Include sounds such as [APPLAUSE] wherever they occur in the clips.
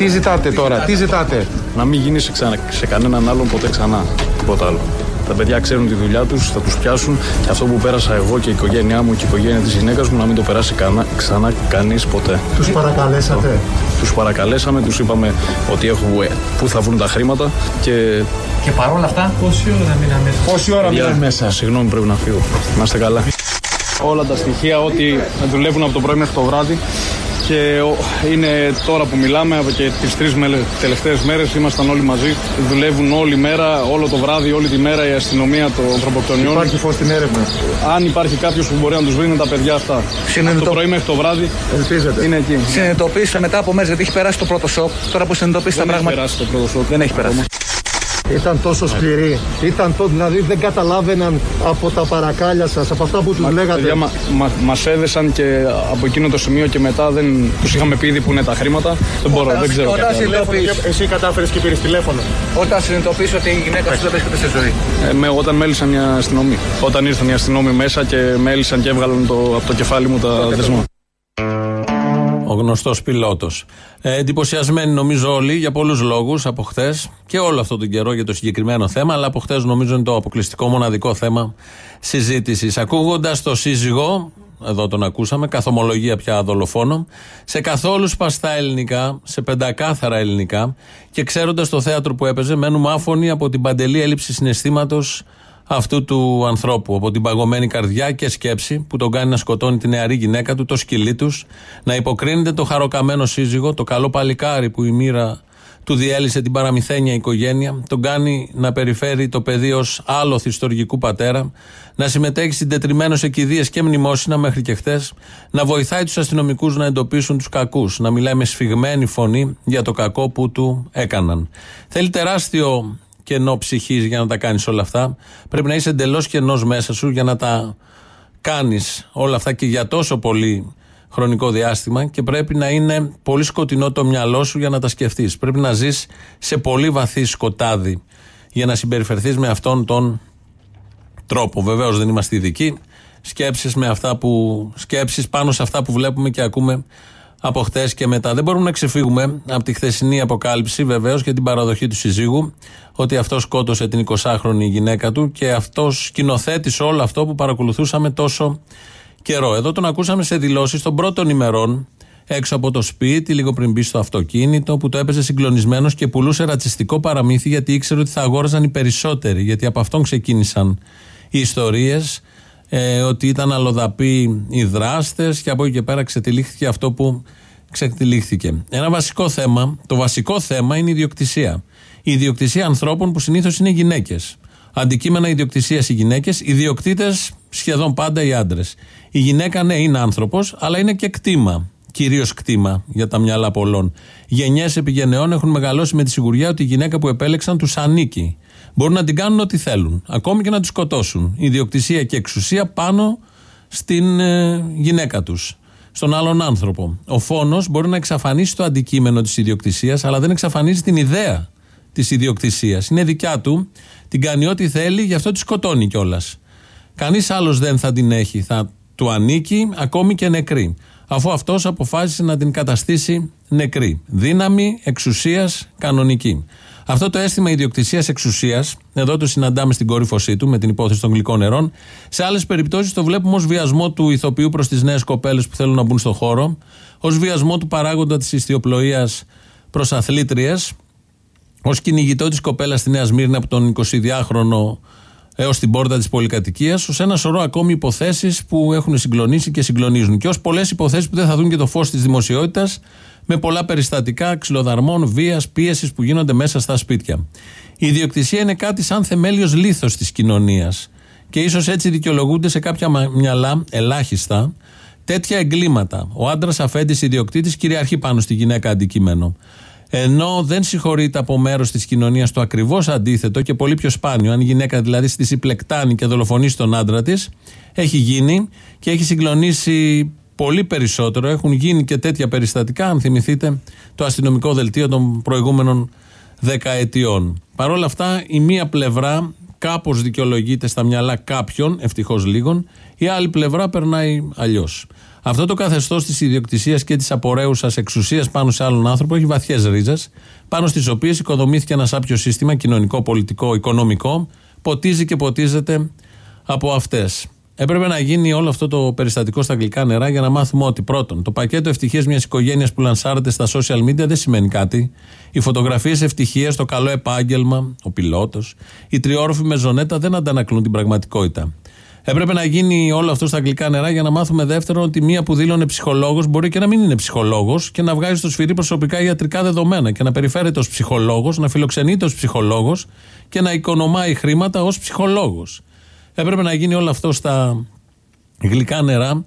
Τι ζητάτε τώρα, τι ζητάτε; Να μην γίνεις σε, ξανα, σε κανέναν άλλον ποτέ ξανά. Τίποτα άλλο. Τα παιδιά ξέρουν τη δουλειά τους, θα τους πιάσουν και αυτό που πέρασα εγώ και η οικογένειά μου και η οικογένεια της γυναίκας μου να μην το περάσει κανά, ξανά κανείς ποτέ. Τους παρακαλέσατε. Τους παρακαλέσαμε, τους είπαμε ότι έχουμε πού θα βρουν τα χρήματα και. Και παρόλα αυτά, πόση ώρα μείναμε μέσα; Πόση ώρα μείναμε μέσα; Συγγνώμη, πρέπει να φύγω. Να είστε καλά. Όλα τα στοιχεία ότι δουλεύουν από το πρωί μέχρι το βράδυ και είναι τώρα που μιλάμε και τις τρεις τελευταίες μέρες ήμασταν όλοι μαζί δουλεύουν όλη μέρα, όλο το βράδυ, όλη τη μέρα η αστυνομία των ανθρωποκτονιών. Υπάρχει φως στην έρευνα. Αν υπάρχει κάποιος που μπορεί να τους βρει είναι τα παιδιά αυτά. Συνειδητο... Το πρωί μέχρι το βράδυ Ελπίζετε Είναι εκεί. Συνειδητοποίησα μετά από μέρες γιατί έχει περάσει το πρώτο σοκ. Τώρα που συνειδητοποίησα τα πράγματα Δεν έχει περάσει το πρώτο σοκ. Δεν έχει περάσει ήταν τόσο σκληροί. Ήταν το, δηλαδή δεν καταλάβαιναν από τα παρακάλια σας, από αυτά που τους λέγατε. Παιδιά, μα, μα, μας έδεσαν και από εκείνο το σημείο και μετά δεν τους είχαμε πει ήδη που είναι τα χρήματα. Δεν μπορώ, δεν ξέρω. Όταν Εσύ κατάφερες και πήρες τηλέφωνο. Όταν συνειδητοποιήσω ότι η γυναίκα σου δεν βρίσκεται στη ζωή. Ε, με, όταν μέλησαν μια αστυνομία. Όταν ήρθαν οι αστυνόμοι μέσα και μέλησαν και έβγαλαν το, από το κεφάλι μου τα δεσμά ο γνωστός πιλότος. Ε, εντυπωσιασμένοι νομίζω όλοι για πολλούς λόγους από χτε και όλο αυτό τον καιρό για το συγκεκριμένο θέμα, αλλά από χτε νομίζω είναι το αποκλειστικό μοναδικό θέμα συζήτησης. Ακούγοντας το σύζυγο, εδώ τον ακούσαμε, καθομολογία πια δολοφόνο, σε καθόλους σπαστά ελληνικά, σε πεντακάθαρα ελληνικά και ξέροντας το θέατρο που έπαιζε, μένουμε άφωνοι από την παντελή έλλειψη συναισθήματος αυτού του ανθρώπου. Από την παγωμένη καρδιά και σκέψη που τον κάνει να σκοτώνει τη νεαρή γυναίκα του, το σκυλί τους, να υποκρίνεται το χαροκαμένο σύζυγο, το καλό παλικάρι που η μοίρα του διέλυσε την παραμυθένια οικογένεια, τον κάνει να περιφέρει το παιδί ως άλλο θυστοργικού πατέρα, να συμμετέχει συντετριμένος σε κηδείε και μνημόσυνα μέχρι και χτε, να βοηθάει τους αστυνομικούς να εντοπίσουν τους κακούς, να μιλάει με σφιγμένη φωνή για το κακό που του έκαναν. Θέλει τεράστιο κενό ψυχής για να τα κάνεις όλα αυτά. Πρέπει να είσαι εντελώς κενός μέσα σου για να τα κάνεις όλα αυτά και για τόσο πολύ χρονικό διάστημα και πρέπει να είναι πολύ σκοτεινό το μυαλό σου για να τα σκεφτείς. Πρέπει να ζεις σε πολύ βαθύ σκοτάδι για να συμπεριφερθείς με αυτόν τον τρόπο. Βεβαίως δεν είμαστε ειδικοί. Σκέψεις, με αυτά που, σκέψεις πάνω σε αυτά που βλέπουμε και ακούμε από χτε και μετά. Δεν μπορούμε να ξεφύγουμε από τη χθεσινή αποκάλυψη βεβαίως και την παραδοχή του συζύγου ότι αυτός σκότωσε την 20χρονη γυναίκα του και αυτός σκηνοθέτησε όλο αυτό που παρακολουθούσαμε τόσο καιρό. Εδώ τον ακούσαμε σε δηλώσεις των πρώτων ημερών έξω από το σπίτι, λίγο πριν μπει στο αυτοκίνητο, που το έπαιζε συγκλονισμένος και πουλούσε ρατσιστικό παραμύθι γιατί ήξερε ότι θα αγόραζαν οι περισσότεροι. Γιατί από αυτόν ξεκίνησαν οι ιστορίες ε, ότι ήταν αλλοδαποί οι δράστες και από εκεί και πέρα ξετυλίχθηκε αυτό που ξετυλίχθηκε. Ένα βασικό θέμα, το βασικό θέμα είναι η ιδιοκτησία. Η ιδιοκτησία ανθρώπων που συνήθως είναι γυναίκες. Αντικείμενα ιδιοκτησίας οι γυναίκες, ιδιοκτήτες σχεδόν πάντα οι άντρες. Η γυναίκα, ναι, είναι άνθρωπος, αλλά είναι και κτήμα. Κυρίως κτήμα για τα μυαλά πολλών. Γενιές επιγενεών έχουν μεγαλώσει με τη σιγουριά ότι η γυναίκα που επέλεξαν τους ανήκει. Μπορούν να την κάνουν ό,τι θέλουν. Ακόμη και να τη σκοτώσουν. Ιδιοκτησία και εξουσία πάνω στην ε, γυναίκα τους. Στον άλλον άνθρωπο. Ο φόνος μπορεί να εξαφανίσει το αντικείμενο της ιδιοκτησίας, αλλά δεν εξαφανίζει την ιδέα της ιδιοκτησίας. Είναι δικιά του, την κάνει ό,τι θέλει, γι' αυτό τη σκοτώνει κιόλας. Κανείς άλλος δεν θα την έχει. Θα του ανήκει, ακόμη και νεκρή. Αφού αυτός αποφάσισε να την καταστήσει νεκρή. Δύναμη εξουσίας κανονική. Αυτό το αίσθημα ιδιοκτησίας εξουσίας, εδώ το συναντάμε στην κορύφωσή του με την υπόθεση των γλυκών νερών. Σε άλλες περιπτώσεις το βλέπουμε ως βιασμό του ηθοποιού προς τις νέες κοπέλες που θέλουν να μπουν στο χώρο, ως βιασμό του παράγοντα της ιστιοπλοείας προς αθλήτριες, ως κυνηγητό της κοπέλας στη Νέα Σμύρνη από τον 22χρονο έως την πόρτα της πολυκατοικίας, ως ένα σωρό ακόμη υποθέσεις που έχουν συγκλονίσει και συγκλονίζουν. Και ως πολλές υποθέσεις που δεν θα δουν και το φως της δημοσιότητας, με πολλά περιστατικά ξυλοδαρμών, βίας, πίεσης που γίνονται μέσα στα σπίτια. Η ιδιοκτησία είναι κάτι σαν θεμέλιος λίθος της κοινωνίας. Και ίσως έτσι δικαιολογούνται σε κάποια μυαλά, ελάχιστα, τέτοια εγκλήματα. Ο άντρας αφέντης ιδιοκτήτης κυριαρχεί πάνω στη γυναίκα αντικείμενο. Ενώ δεν συγχωρείται από μέρος της κοινωνίας το ακριβώς αντίθετο και πολύ πιο σπάνιο, αν η γυναίκα δηλαδή στη συμπλεκτάνει και δολοφονήσει τον άντρα της, έχει γίνει και έχει συγκλονίσει πολύ περισσότερο. Έχουν γίνει και τέτοια περιστατικά, αν θυμηθείτε το αστυνομικό δελτίο των προηγούμενων δεκαετιών. Παρ' όλα αυτά, η μία πλευρά κάπως δικαιολογείται στα μυαλά κάποιων, ευτυχώς λίγων, η άλλη πλευρά περνάει αλλιώς. Αυτό το καθεστώς της ιδιοκτησίας και της απορρέουσας εξουσίας πάνω σε άλλον άνθρωπο έχει βαθιές ρίζες, πάνω στις οποίες οικοδομήθηκε ένα άπιο σύστημα κοινωνικό, πολιτικό, οικονομικό, ποτίζει και ποτίζεται από αυτές. Έπρεπε να γίνει όλο αυτό το περιστατικό στα αγγλικά νερά για να μάθουμε ότι πρώτον, το πακέτο ευτυχίας μιας οικογένειας που λανσάρεται στα social media δεν σημαίνει κάτι. Οι φωτογραφίες ευτυχίας, το καλό επάγγελμα, ο πιλότος, η τριόροφη μεζονέτα δεν αντανακλούν την πραγματικότητα. Έπρεπε να γίνει όλο αυτό στα αγγλικά νερά για να μάθουμε δεύτερον ότι μία που δήλωνε ψυχολόγος μπορεί και να μην είναι ψυχολόγος και να βγάζει στο σφυρί προσωπικά ιατρικά δεδομένα και να περιφέρεται ως ψυχολόγος, να φιλοξενείται ως ψυχολόγος και να οικονομάει χρήματα ως ψυχολόγος. Έπρεπε να γίνει όλο αυτό στα γλυκά νερά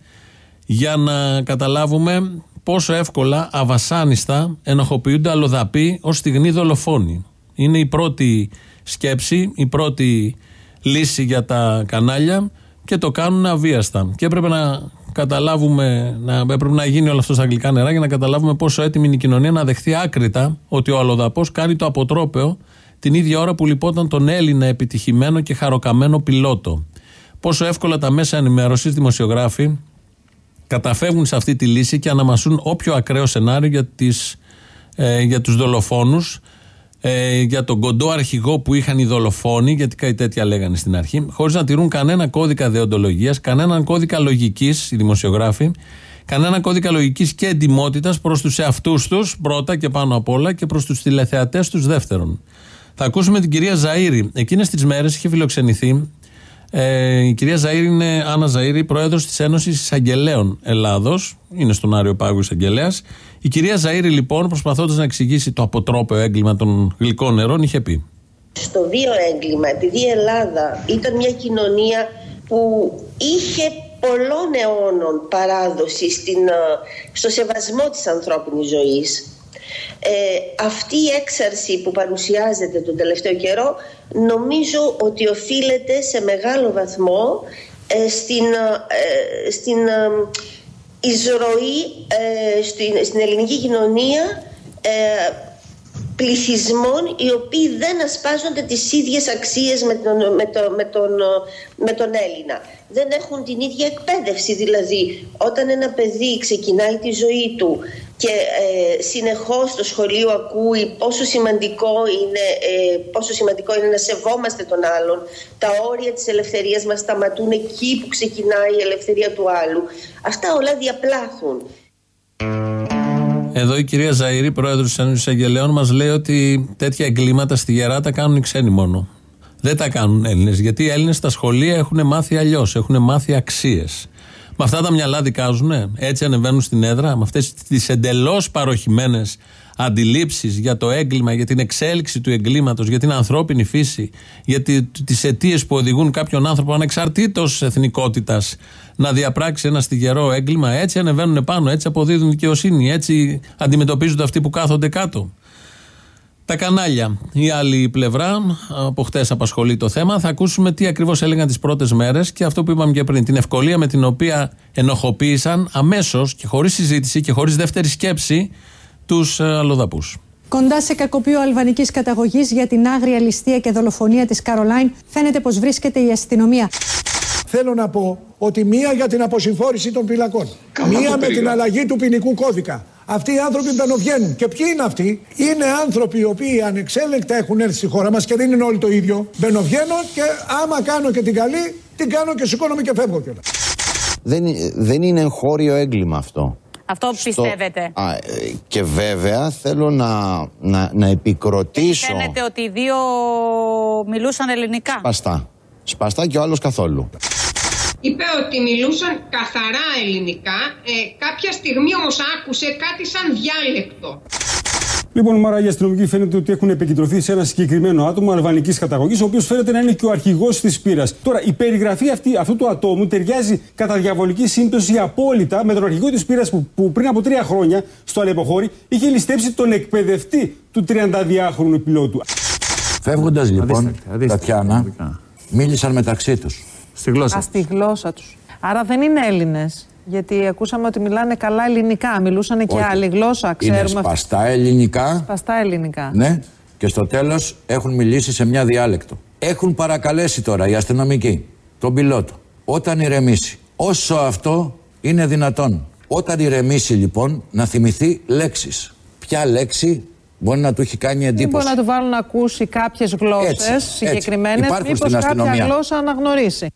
για να καταλάβουμε πόσο εύκολα, αβασάνιστα ενοχοποιούνται αλλοδαποί ως στιγμή δολοφόνοι. Είναι η πρώτη σκέψη, η πρώτη λύση για τα κανάλια και το κάνουν αβίαστα. Και έπρεπε να καταλάβουμε, να, έπρεπε να γίνει όλο αυτό στα αγγλικά νερά για να καταλάβουμε πόσο έτοιμη είναι η κοινωνία να δεχθεί άκρητα ότι ο αλλοδαπός κάνει το αποτρόπαιο την ίδια ώρα που λυπόταν τον Έλληνα επιτυχημένο και χαροκαμένο πιλότο. Πόσο εύκολα τα μέσα ενημέρωσης, δημοσιογράφοι, καταφεύγουν σε αυτή τη λύση και αναμασούν όποιο ακραίο σενάριο για, τις, ε, για τους δολοφόνους ε, για τον κοντό αρχηγό που είχαν οι δολοφόνοι, γιατί κάτι τέτοια λέγανε στην αρχή, χωρίς να τηρούν κανένα κώδικα δεοντολογίας, κανέναν κώδικα λογικής, οι δημοσιογράφοι, κανένα κώδικα λογικής και εντυμότητα προς τους εαυτούς τους, πρώτα και πάνω απ' όλα, και προς τους τηλεθεατές τους, δεύτερον. Θα ακούσουμε την κυρία Ζαήρη. Εκείνες τις μέρες είχε φιλοξενηθεί. Ε, η κυρία Ζαήρη είναι Άννα Ζαήρη, πρόεδρος της Ένωσης Εισαγγελέων Ελλάδος. Είναι στον Άριο Πάγου Εισαγγελέας. Η κυρία Ζαήρη, λοιπόν, προσπαθώντας να εξηγήσει το αποτρόπαιο έγκλημα των γλυκών νερών, είχε πει. Στο βίο έγκλημα, επειδή η Ελλάδα ήταν μια κοινωνία που είχε πολλών αιώνων παράδοση στην, ε, στο σεβασμό της ανθρώπινης ζωής ε, αυτή η έξαρση που παρουσιάζεται τον τελευταίο καιρό νομίζω ότι οφείλεται σε μεγάλο βαθμό ε, στην, ε, στην εισρωή στην, στην ελληνική κοινωνία πληθυσμών οι οποίοι δεν ασπάζονται τις ίδιες αξίες με τον, με, με, τον, με τον Έλληνα. Δεν έχουν την ίδια εκπαίδευση. Δηλαδή, όταν ένα παιδί ξεκινάει τη ζωή του και ε, συνεχώς στο σχολείο ακούει πόσο σημαντικό, είναι, ε, πόσο σημαντικό είναι να σεβόμαστε τον άλλον, τα όρια της ελευθερίας μας σταματούν εκεί που ξεκινάει η ελευθερία του άλλου. Αυτά όλα διαπλάθουν. Εδώ η κυρία Ζαήρη, πρόεδρος της Ένωση Αγγελέων, μας λέει ότι τέτοια εγκλήματα στη Γερά τα κάνουν οι ξένοι μόνο. Δεν τα κάνουν Έλληνες. Γιατί οι Έλληνες στα σχολεία έχουν μάθει αλλιώς. Έχουν μάθει αξίες. Με αυτά τα μυαλά δικάζουν. Έτσι ανεβαίνουν στην έδρα. Με αυτές τις εντελώς παροχημένες αντιλήψεις για το έγκλημα, για την εξέλιξη του εγκλήματος, για την ανθρώπινη φύση, για τις αιτίες που οδηγούν κάποιον άνθρωπο ανεξαρτήτως εθνικότητας να διαπράξει ένα στιγερό έγκλημα. Έτσι ανεβαίνουν πάνω, έτσι αποδίδουν δικαιοσύνη, έτσι αντιμετωπίζονται αυτοί που κάθονται κάτω. Τα κανάλια. Η άλλη πλευρά, από χτες απασχολεί το θέμα. Θα ακούσουμε τι ακριβώς έλεγαν τις πρώτες μέρες και αυτό που είπαμε και πριν. Την ευκολία με την οποία ενοχοποίησαν αμέσως και χωρίς συζήτηση και χωρίς δεύτερη σκέψη τους ε, αλλοδαπού. Κοντά σε κακοποιό αλβανικής καταγωγής για την άγρια ληστεία και δολοφονία της Καρολάιν, φαίνεται πως βρίσκεται η αστυνομία. Θέλω να πω ότι μία για την αποσυμφόρηση των φυλακών, μία με την αλλαγή του ποινικού κώδικα. Αυτοί οι άνθρωποι μπαινοβγαίνουν. Και ποιοι είναι αυτοί, Είναι άνθρωποι οι οποίοι ανεξέλεγκτα έχουν έρθει στη χώρα μας και δεν είναι όλοι το ίδιο. Μπαινοβγαίνω και άμα κάνω και την καλή, την κάνω και σηκώνομαι και φεύγω κιόλας. Δεν, δεν είναι εγχώριο έγκλημα αυτό. Αυτό πιστεύετε; Α, ε, και βέβαια θέλω να, να, να επικροτήσω. Φαίνεται ότι οι δύο μιλούσαν ελληνικά. Σπαστά. Σπαστά και ο άλλος καθόλου. Είπε ότι μιλούσαν καθαρά ελληνικά. Ε, κάποια στιγμή όμως άκουσε κάτι σαν διάλεκτο. Λοιπόν, Μάρα, οι αστυνομικοί φαίνεται ότι έχουν επικεντρωθεί σε ένα συγκεκριμένο άτομο αλβανικής καταγωγής, ο οποίος φαίνεται να είναι και ο αρχηγός της πείρα. Τώρα, η περιγραφή αυτή, αυτού του ατόμου ταιριάζει κατά διαβολική σύμπτωση απόλυτα με τον αρχηγό της πείρα που, που, πριν από τρία χρόνια στο Αλεποχώρι είχε ληστέψει τον εκπαιδευτή του 32χρονου πιλότου. Φεύγοντας λοιπόν, Τατιάνα, μίλησαν μεταξύ τους. Στη γλώσσα. Α, στη γλώσσα τους. Άρα δεν είναι Έλληνες. Γιατί ακούσαμε ότι μιλάνε καλά ελληνικά. Μιλούσαν και άλλη γλώσσα, ξέρουμε. Είναι σπαστά ελληνικά. Σπαστά ελληνικά. Ναι. Και στο τέλος έχουν μιλήσει σε μια διάλεκτο. Έχουν παρακαλέσει τώρα οι αστυνομικοί τον πιλότο όταν ηρεμήσει. Όσο αυτό Είναι δυνατόν. Όταν ηρεμήσει λοιπόν να θυμηθεί λέξεις. Ποια λέξη μπορεί να του έχει κάνει Δεν μπορεί εντύπωση. να του βάλουν να ακούσει κάποιες γλώσσες έτσι. συγκεκριμένες, Υπάρχουν μήπως στην κάποια αστυνομία. γλώσσα αναγνωρίσει.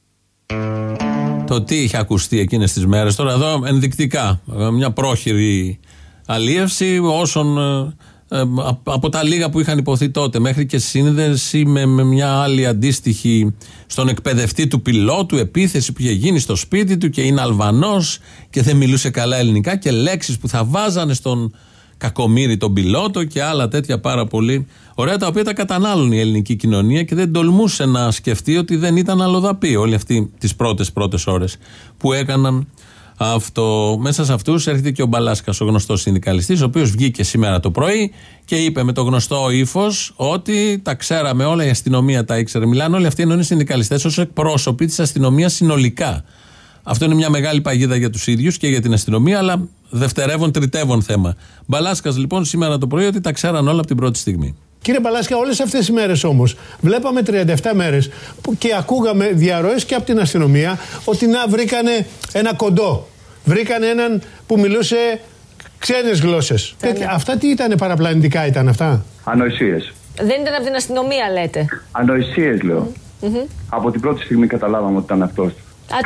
Το τι είχε ακουστεί εκείνες τις μέρες. Τώρα εδώ ενδεικτικά. ε, Μια πρόχειρη αλίευση όσων ε, ε, απ- από τα λίγα που είχαν υποθεί τότε μέχρι και σύνδεση με, με μια άλλη αντίστοιχη στον εκπαιδευτή του πιλότου επίθεση που είχε γίνει στο σπίτι του και είναι Αλβανός και δεν μιλούσε καλά ελληνικά και λέξεις που θα βάζανε στον κακομύρι τον πιλότο και άλλα τέτοια πάρα πολύ ωραία τα οποία τα κατανάλωνε η ελληνική κοινωνία και δεν τολμούσε να σκεφτεί ότι δεν ήταν αλλοδαπή όλοι αυτοί τις πρώτες πρώτες ώρες που έκαναν αυτό. Μέσα σε αυτούς έρχεται και ο Μπαλάσκας, ο γνωστός συνδικαλιστής, ο οποίος βγήκε σήμερα το πρωί και είπε με το γνωστό ύφος ότι τα ξέραμε όλα, η αστυνομία τα ήξερε. Μιλάνε όλοι αυτοί ενώ είναι συνδικαλιστές ως εκπρόσωποι της αστυνομίας συνολικά. Αυτό είναι μια μεγάλη παγίδα για τους ίδιους και για την αστυνομία, αλλά δευτερεύον, τριτεύον θέμα. Μπαλάσκας λοιπόν σήμερα το πρωί ότι τα ξέραν όλα από την πρώτη στιγμή. Κύριε Παλάσκα, όλες αυτές τις μέρες όμως, βλέπαμε 37 μέρες και ακούγαμε διαρροές και από την αστυνομία ότι να βρήκανε ένα κοντό. Βρήκανε έναν που μιλούσε ξένες γλώσσες. Αυτά τι ήταν, παραπλανητικά ήταν αυτά; Ανοησίες. Δεν ήταν από την αστυνομία, λέτε. Ανοησίες λέω. Μμμ. Από την πρώτη στιγμή καταλάβαμε ότι ήταν αυτός.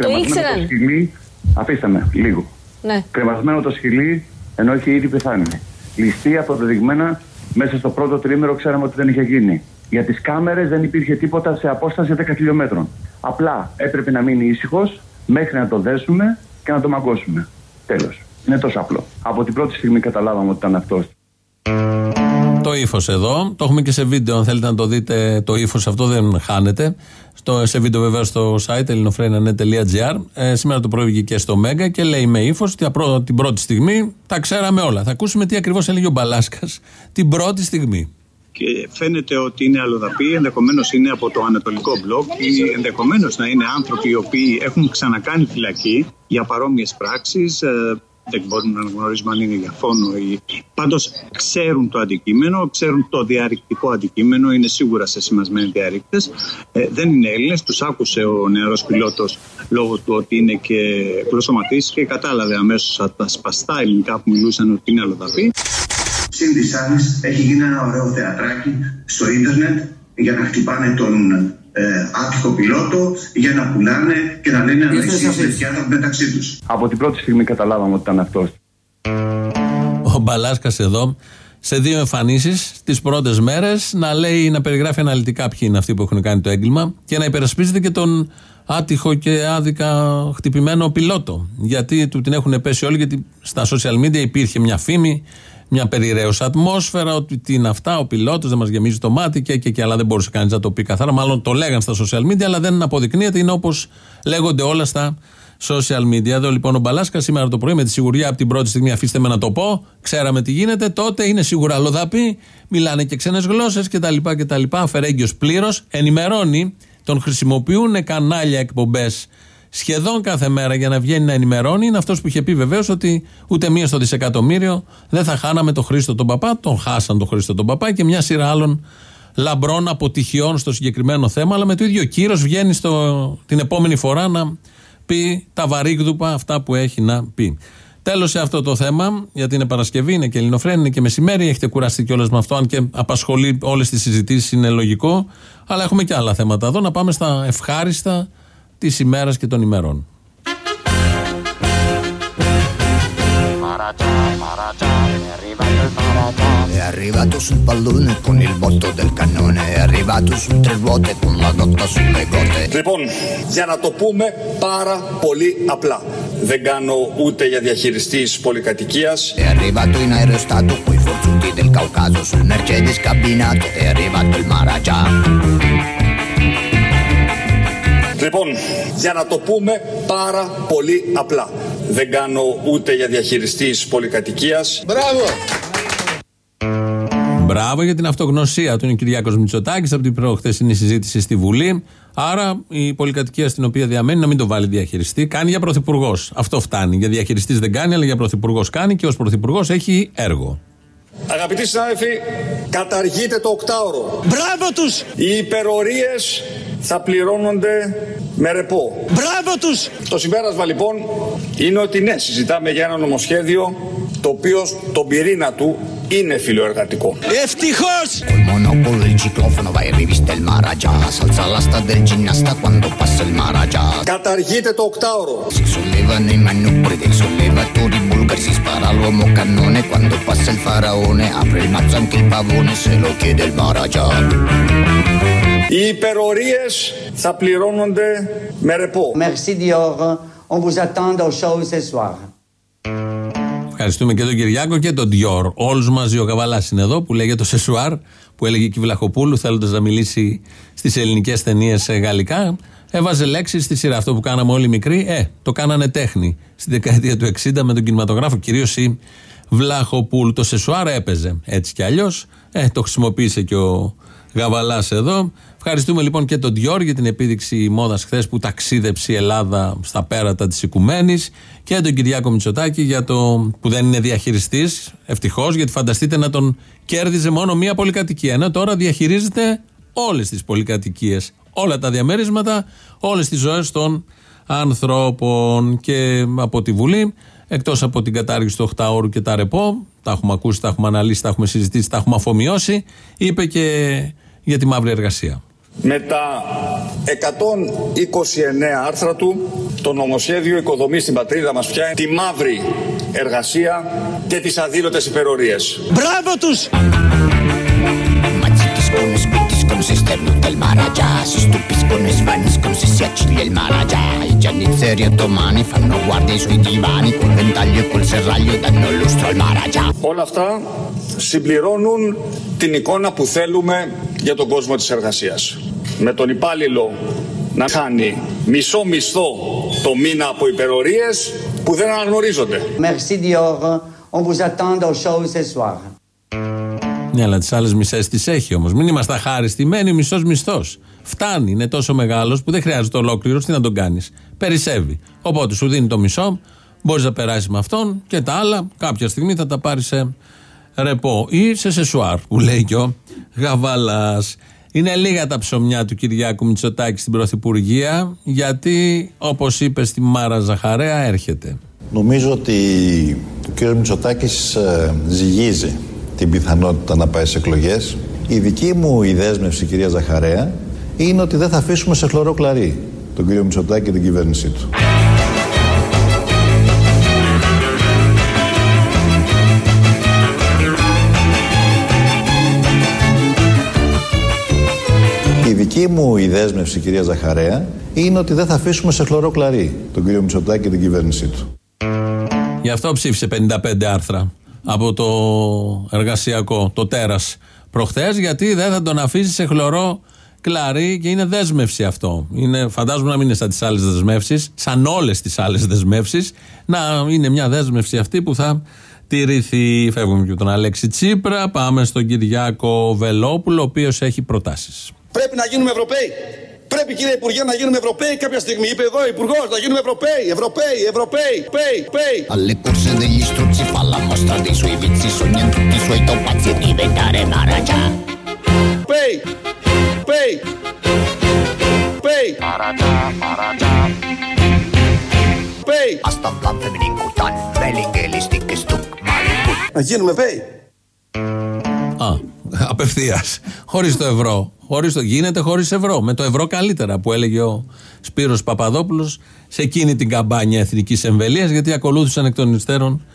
Το ήξεραν. Το σκυλί, αφήστε με, λίγο. Ναι. Κρεμασμένο το σκυλί ενώ είχε ήδη πεθάνει. Ληστεία αποδεδειγμένα μέσα στο πρώτο τρίμηνο ξέραμε ότι δεν είχε γίνει. Για τις κάμερες δεν υπήρχε τίποτα σε απόσταση 10 χιλιόμετρων. Απλά έπρεπε να μείνει ήσυχος μέχρι να το δέσουμε και να το μαγκώσουμε. Τέλος. Είναι τόσο απλό. Από την πρώτη στιγμή καταλάβαμε ότι ήταν αυτός. Το ύφος εδώ. Το έχουμε και σε βίντεο. Αν θέλετε να το δείτε, το ύφος αυτό δεν χάνεται. Στο, σε βίντεο βέβαια στο site ελληνοφρένα.net.gr. Ε, σήμερα το πρωί βγήκε στο Μέγκα και λέει με ύφος ότι απρό- την πρώτη στιγμή τα ξέραμε όλα. Θα ακούσουμε τι ακριβώς έλεγε ο Μπαλάσκας την πρώτη στιγμή. και φαίνεται ότι είναι αλλοδαποί, ενδεχομένως είναι από το Ανατολικό μπλοκ ή ενδεχομένως να είναι άνθρωποι οι οποίοι έχουν ξανακάνει φυλακή για παρόμοιες πράξεις. Δεν μπορούμε να γνωρίζουμε αν είναι για φόνο ή. Πάντως ξέρουν το αντικείμενο, ξέρουν το διαρρηκτικό αντικείμενο, είναι σίγουρα σε σημασμένοι διαρρήκτες. Ε, δεν είναι Έλληνες, τους άκουσε ο νεαρός πιλότος λόγω του ότι είναι και γλωσσοματή και κατάλαβε αμέσως από τα σπαστά ελληνικά που μιλούσαν ότι είναι αλλοδαποί. Συν της άλλης, έχει γίνει ένα ωραίο θεατράκι στο ίντερνετ για να χτυπάνε τον ε, άτυχο πιλότο, για να πουλάνε και να λένε ανοησίες τέτοια άνθρωποι μεταξύ τους. Από την πρώτη στιγμή καταλάβαμε ότι ήταν αυτός. ο Μπαλάσκας εδώ σε δύο εμφανίσεις τις πρώτες μέρες να λέει, να περιγράφει αναλυτικά ποιοι είναι αυτοί που έχουν κάνει το έγκλημα και να υπερασπίζεται και τον άτυχο και άδικα χτυπημένο πιλότο. Γιατί του την έχουν πέσει όλοι, γιατί στα social media υπήρχε μια φήμη, μια περιραίωσα ατμόσφαιρα, ότι τι είναι αυτά, ο πιλότος δεν μας γεμίζει το μάτι και, και, και αλλά δεν μπορούσε κανείς να το πει καθαρά. Μάλλον το λέγαν στα social media, αλλά δεν αποδεικνύεται. Είναι όπως λέγονται όλα στα social media. Εδώ λοιπόν ο Μπαλάσκα σήμερα το πρωί με τη σιγουριά από την πρώτη στιγμή, αφήστε με να το πω, ξέραμε τι γίνεται. Τότε είναι σίγουρα αλλοδαπή, μιλάνε και ξένες γλώσσες κτλ. κτλ. Αφαιρέγγιος πλήρως, ενημερώνει, τον χρησιμοποιούν κανάλια εκπομπές σχεδόν κάθε μέρα για να βγαίνει να ενημερώνει. Είναι αυτός που είχε πει βεβαίως ότι ούτε μία στο δισεκατομμύριο δεν θα χάναμε τον Χρήστο τον Παπά. Τον χάσαν τον Χρήστο τον Παπά και μια σειρά άλλων λαμπρών αποτυχιών στο συγκεκριμένο θέμα. Αλλά με το ίδιο κύρος βγαίνει στο, την επόμενη φορά να πει τα βαρύγδουπα αυτά που έχει να πει. Τέλος σε αυτό το θέμα, γιατί είναι Παρασκευή, είναι και Ελληνοφρένη, είναι και μεσημέρι. Έχετε κουραστεί κιόλας με αυτό, αν και απασχολεί όλες τις συζητήσεις, είναι λογικό. Αλλά έχουμε και άλλα θέματα εδώ. Να πάμε στα ευχάριστα τη ημέρα και των ημερών. È arrivato sul pallone con il botto del cannone, è arrivato su tre ruote con la dotta sulle gote. Λοιπόν, για να το πούμε πάρα πολύ απλά. Δεν κάνω ούτε για διαχειριστής πολυκατοικίας. È arrivato in aerostato coi forzuti del Caucaso sul Mercedes cabinato, è arrivato il Maragia. Λοιπόν, για να το πούμε πάρα πολύ απλά. Δεν κάνω ούτε για διαχειριστής πολυκατοικίας. Μπράβο! Μπράβο για την αυτογνωσία του. Είναι ο Κυριάκος Μητσοτάκης από την προχθεσινή συζήτηση στη Βουλή. Άρα η πολυκατοικία στην οποία διαμένει να μην το βάλει διαχειριστή. Κάνει για πρωθυπουργός. Αυτό φτάνει. Για διαχειριστής δεν κάνει, αλλά για πρωθυπουργός κάνει και ως πρωθυπουργός έχει έργο. Αγαπητοί συνάδελφοι, καταργείτε το οκτάωρο. Μπράβο τους! Οι υπερορίες θα πληρώνονται με ρεπό. Μπράβο τους! Το συμπέρασμα λοιπόν είναι ότι ναι, συζητάμε για ένα νομοσχέδιο το οποίο τον πυρήνα του είναι φιλοεργατικό. Ευτυχώς! Κολμονόπολο, η κυκλόφωνα βαερίβει στ' ελμάρατζα. Σαν ψαλάστα δελκινάστα, κοντό. Καταργείται το οκτάωρο. Σαν ψαλέστα δελκινάστα, κοντό παρ' ελμάρατζα. Καταργείται οι υπερορίες θα πληρώνονται με ρεπό. Merci Dior. On vous attend au show ce soir. Ευχαριστούμε και τον Κυριάκο και τον Διόρ. Όλους μαζί ο Καβαλάς είναι εδώ που λέγεται το Σεσουάρ, που έλεγε και η Βλαχοπούλου, θέλοντας να μιλήσει στις ελληνικές ταινίες γαλλικά. Έβαζε λέξεις στη σειρά. Αυτό που κάναμε όλοι μικροί, ε, το κάνανε τέχνη. Στη δεκαετία του 60 με τον κινηματογράφο, κυρίως η Βλαχοπούλου. Το Σεσουάρ έπαιζε έτσι κι αλλιώς. Ε, το χρησιμοποίησε και ο Γαβαλάς εδώ. Ευχαριστούμε λοιπόν και τον Διόρ για την επίδειξη μόδας χθες που ταξίδεψε η Ελλάδα στα πέρατα της Οικουμένης και τον Κυριάκο Μητσοτάκη για το που δεν είναι διαχειριστής. Ευτυχώς, γιατί φανταστείτε να τον κέρδιζε μόνο μία πολυκατοικία. Ενώ τώρα διαχειρίζεται όλες τις πολυκατοικίες, όλα τα διαμέρισματα, όλες τις ζωές των ανθρώπων. Και από τη Βουλή, εκτός από την κατάργηση του 8 ώρου και τα ρεπό, τα έχουμε ακούσει, τα έχουμε αναλύσει, τα έχουμε συζητήσει, τα έχουμε αφομοιώσει, είπε και για τη μαύρη εργασία. Με τα 129 άρθρα του, το νομοσχέδιο οικοδομεί στην πατρίδα μας πια τη μαύρη εργασία και τις αδήλωτες υπερορίες. Μπράβο τους! Mazzitiscono, spittiscono, si sternuta il Maharaja Si stupiscono e svaniscono se si acciglia il Maharaja I giannizzeri ottomani fanno guardia ai suoi divani Col ventaglio e col serraglio danno lustro al Maharaja Όλα αυτά συμπληρώνουν την εικόνα που θέλουμε για τον κόσμο της εργασίας. Με τον υπάλληλο να χάνει μισό μισθό το μήνα από υπερορίες που δεν αναγνωρίζονται. Merci Dior. On vous attend au show ce soir. Ναι, αλλά τις άλλες μισές τις έχει όμως. Μην είμαστε αχάριστοι. Μένει μισός μισθός. Φτάνει, είναι τόσο μεγάλος που δεν χρειάζεται ολόκληρο. Τι να τον κάνεις. Περισσεύει. Οπότε σου δίνει το μισό, μπορείς να περάσεις με αυτόν και τα άλλα κάποια στιγμή θα τα πάρεις σε ρεπό ή σε σεσουάρ που λέει και ο Γαβαλάς. Είναι λίγα τα ψωμιά του Κυριάκου Μητσοτάκη στην Πρωθυπουργία, γιατί όπως είπε στη Μάρα Ζαχαρέα, έρχεται. Νομίζω ότι ο κ. Μητσοτάκης ε, ζυγίζει την πιθανότητα να πάει σε εκλογές. Η δική μου η δέσμευση, κυρία Ζαχαρέα, είναι ότι δεν θα αφήσουμε σε χλωρό κλαρί τον κύριο Μητσοτάκη και την κυβέρνησή του. Η δική μου η δέσμευση, κυρία Ζαχαρέα, είναι ότι δεν θα αφήσουμε σε χλωρό κλαρί τον κύριο Μητσοτάκη και την κυβέρνησή του. Γι' αυτό ψήφισε 55 άρθρα από το εργασιακό, το τέρας προχθές, γιατί δεν θα τον αφήσει σε χλωρό κλαρί και είναι δέσμευση αυτό. Είναι, φαντάζομαι να μην είναι σαν τις άλλες δεσμεύσεις, σαν όλες τις άλλες δεσμεύσεις, να είναι μια δέσμευση αυτή που θα τηρηθεί. Φεύγουμε και από τον Αλέξη Τσίπρα, πάμε στον Κυριάκο Βελόπουλο, ο οποίος έχει προτάσεις. Πρέπει να γίνουμε Ευρωπαίοι. Πρέπει κύριε Υπουργέ να γίνουμε Ευρωπαίοι κάποια στιγμή. Είπε εδώ ο Υπουργός να γίνουμε Ευρωπαίοι. Ευρωπαίοι, Ευρωπαίοι, Πέι, Πέι. Alle corse degli struzzi fa la mostra dei suoi vizi Sogna tutti i suoi topazzi a diventare Maharaja Πέι, Πέι, Πέι. Πέι. Asta în plan feminin cu tan Melingelistic και στουκ Μαλικούτ Να γίνουμε Πέι. Α, απευθείας. Χωρίς το ευρώ. Χωρίς το, γίνεται χωρίς ευρώ. Με το ευρώ καλύτερα που έλεγε ο Σπύρος Παπαδόπουλος σε εκείνη την καμπάνια εθνικής εμβελίας, γιατί ακολούθησαν εκ των υστέρων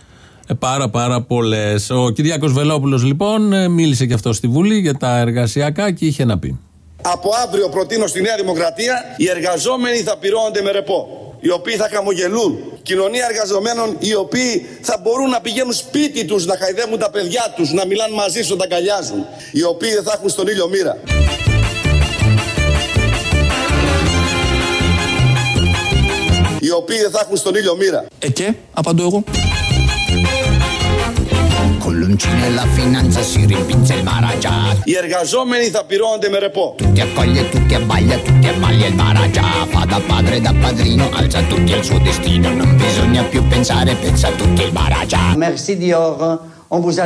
ε, πάρα πάρα πολλές. Ο Κυριάκος Βελόπουλος λοιπόν ε, μίλησε και αυτό στη Βουλή για τα εργασιακά και είχε να πει. Από αύριο προτείνω στη Νέα Δημοκρατία οι εργαζόμενοι θα πληρώνονται με ρεπό. Οι οποίοι θα χαμογελούν. Κοινωνία εργαζομένων οι οποίοι θα μπορούν να πηγαίνουν σπίτι τους να χαϊδεύουν τα παιδιά τους, να μιλάνε μαζί σου, να τα αγκαλιάζουν. Οι οποίοι δεν θα έχουν στον ήλιο μοίρα. οι οποίοι θα έχουν στον ήλιο μοίρα. Ε, και, απαντώ εγώ. Οι εργαζόμενοι θα πληρώνονται με ρεπό. Merci Dior, on vous.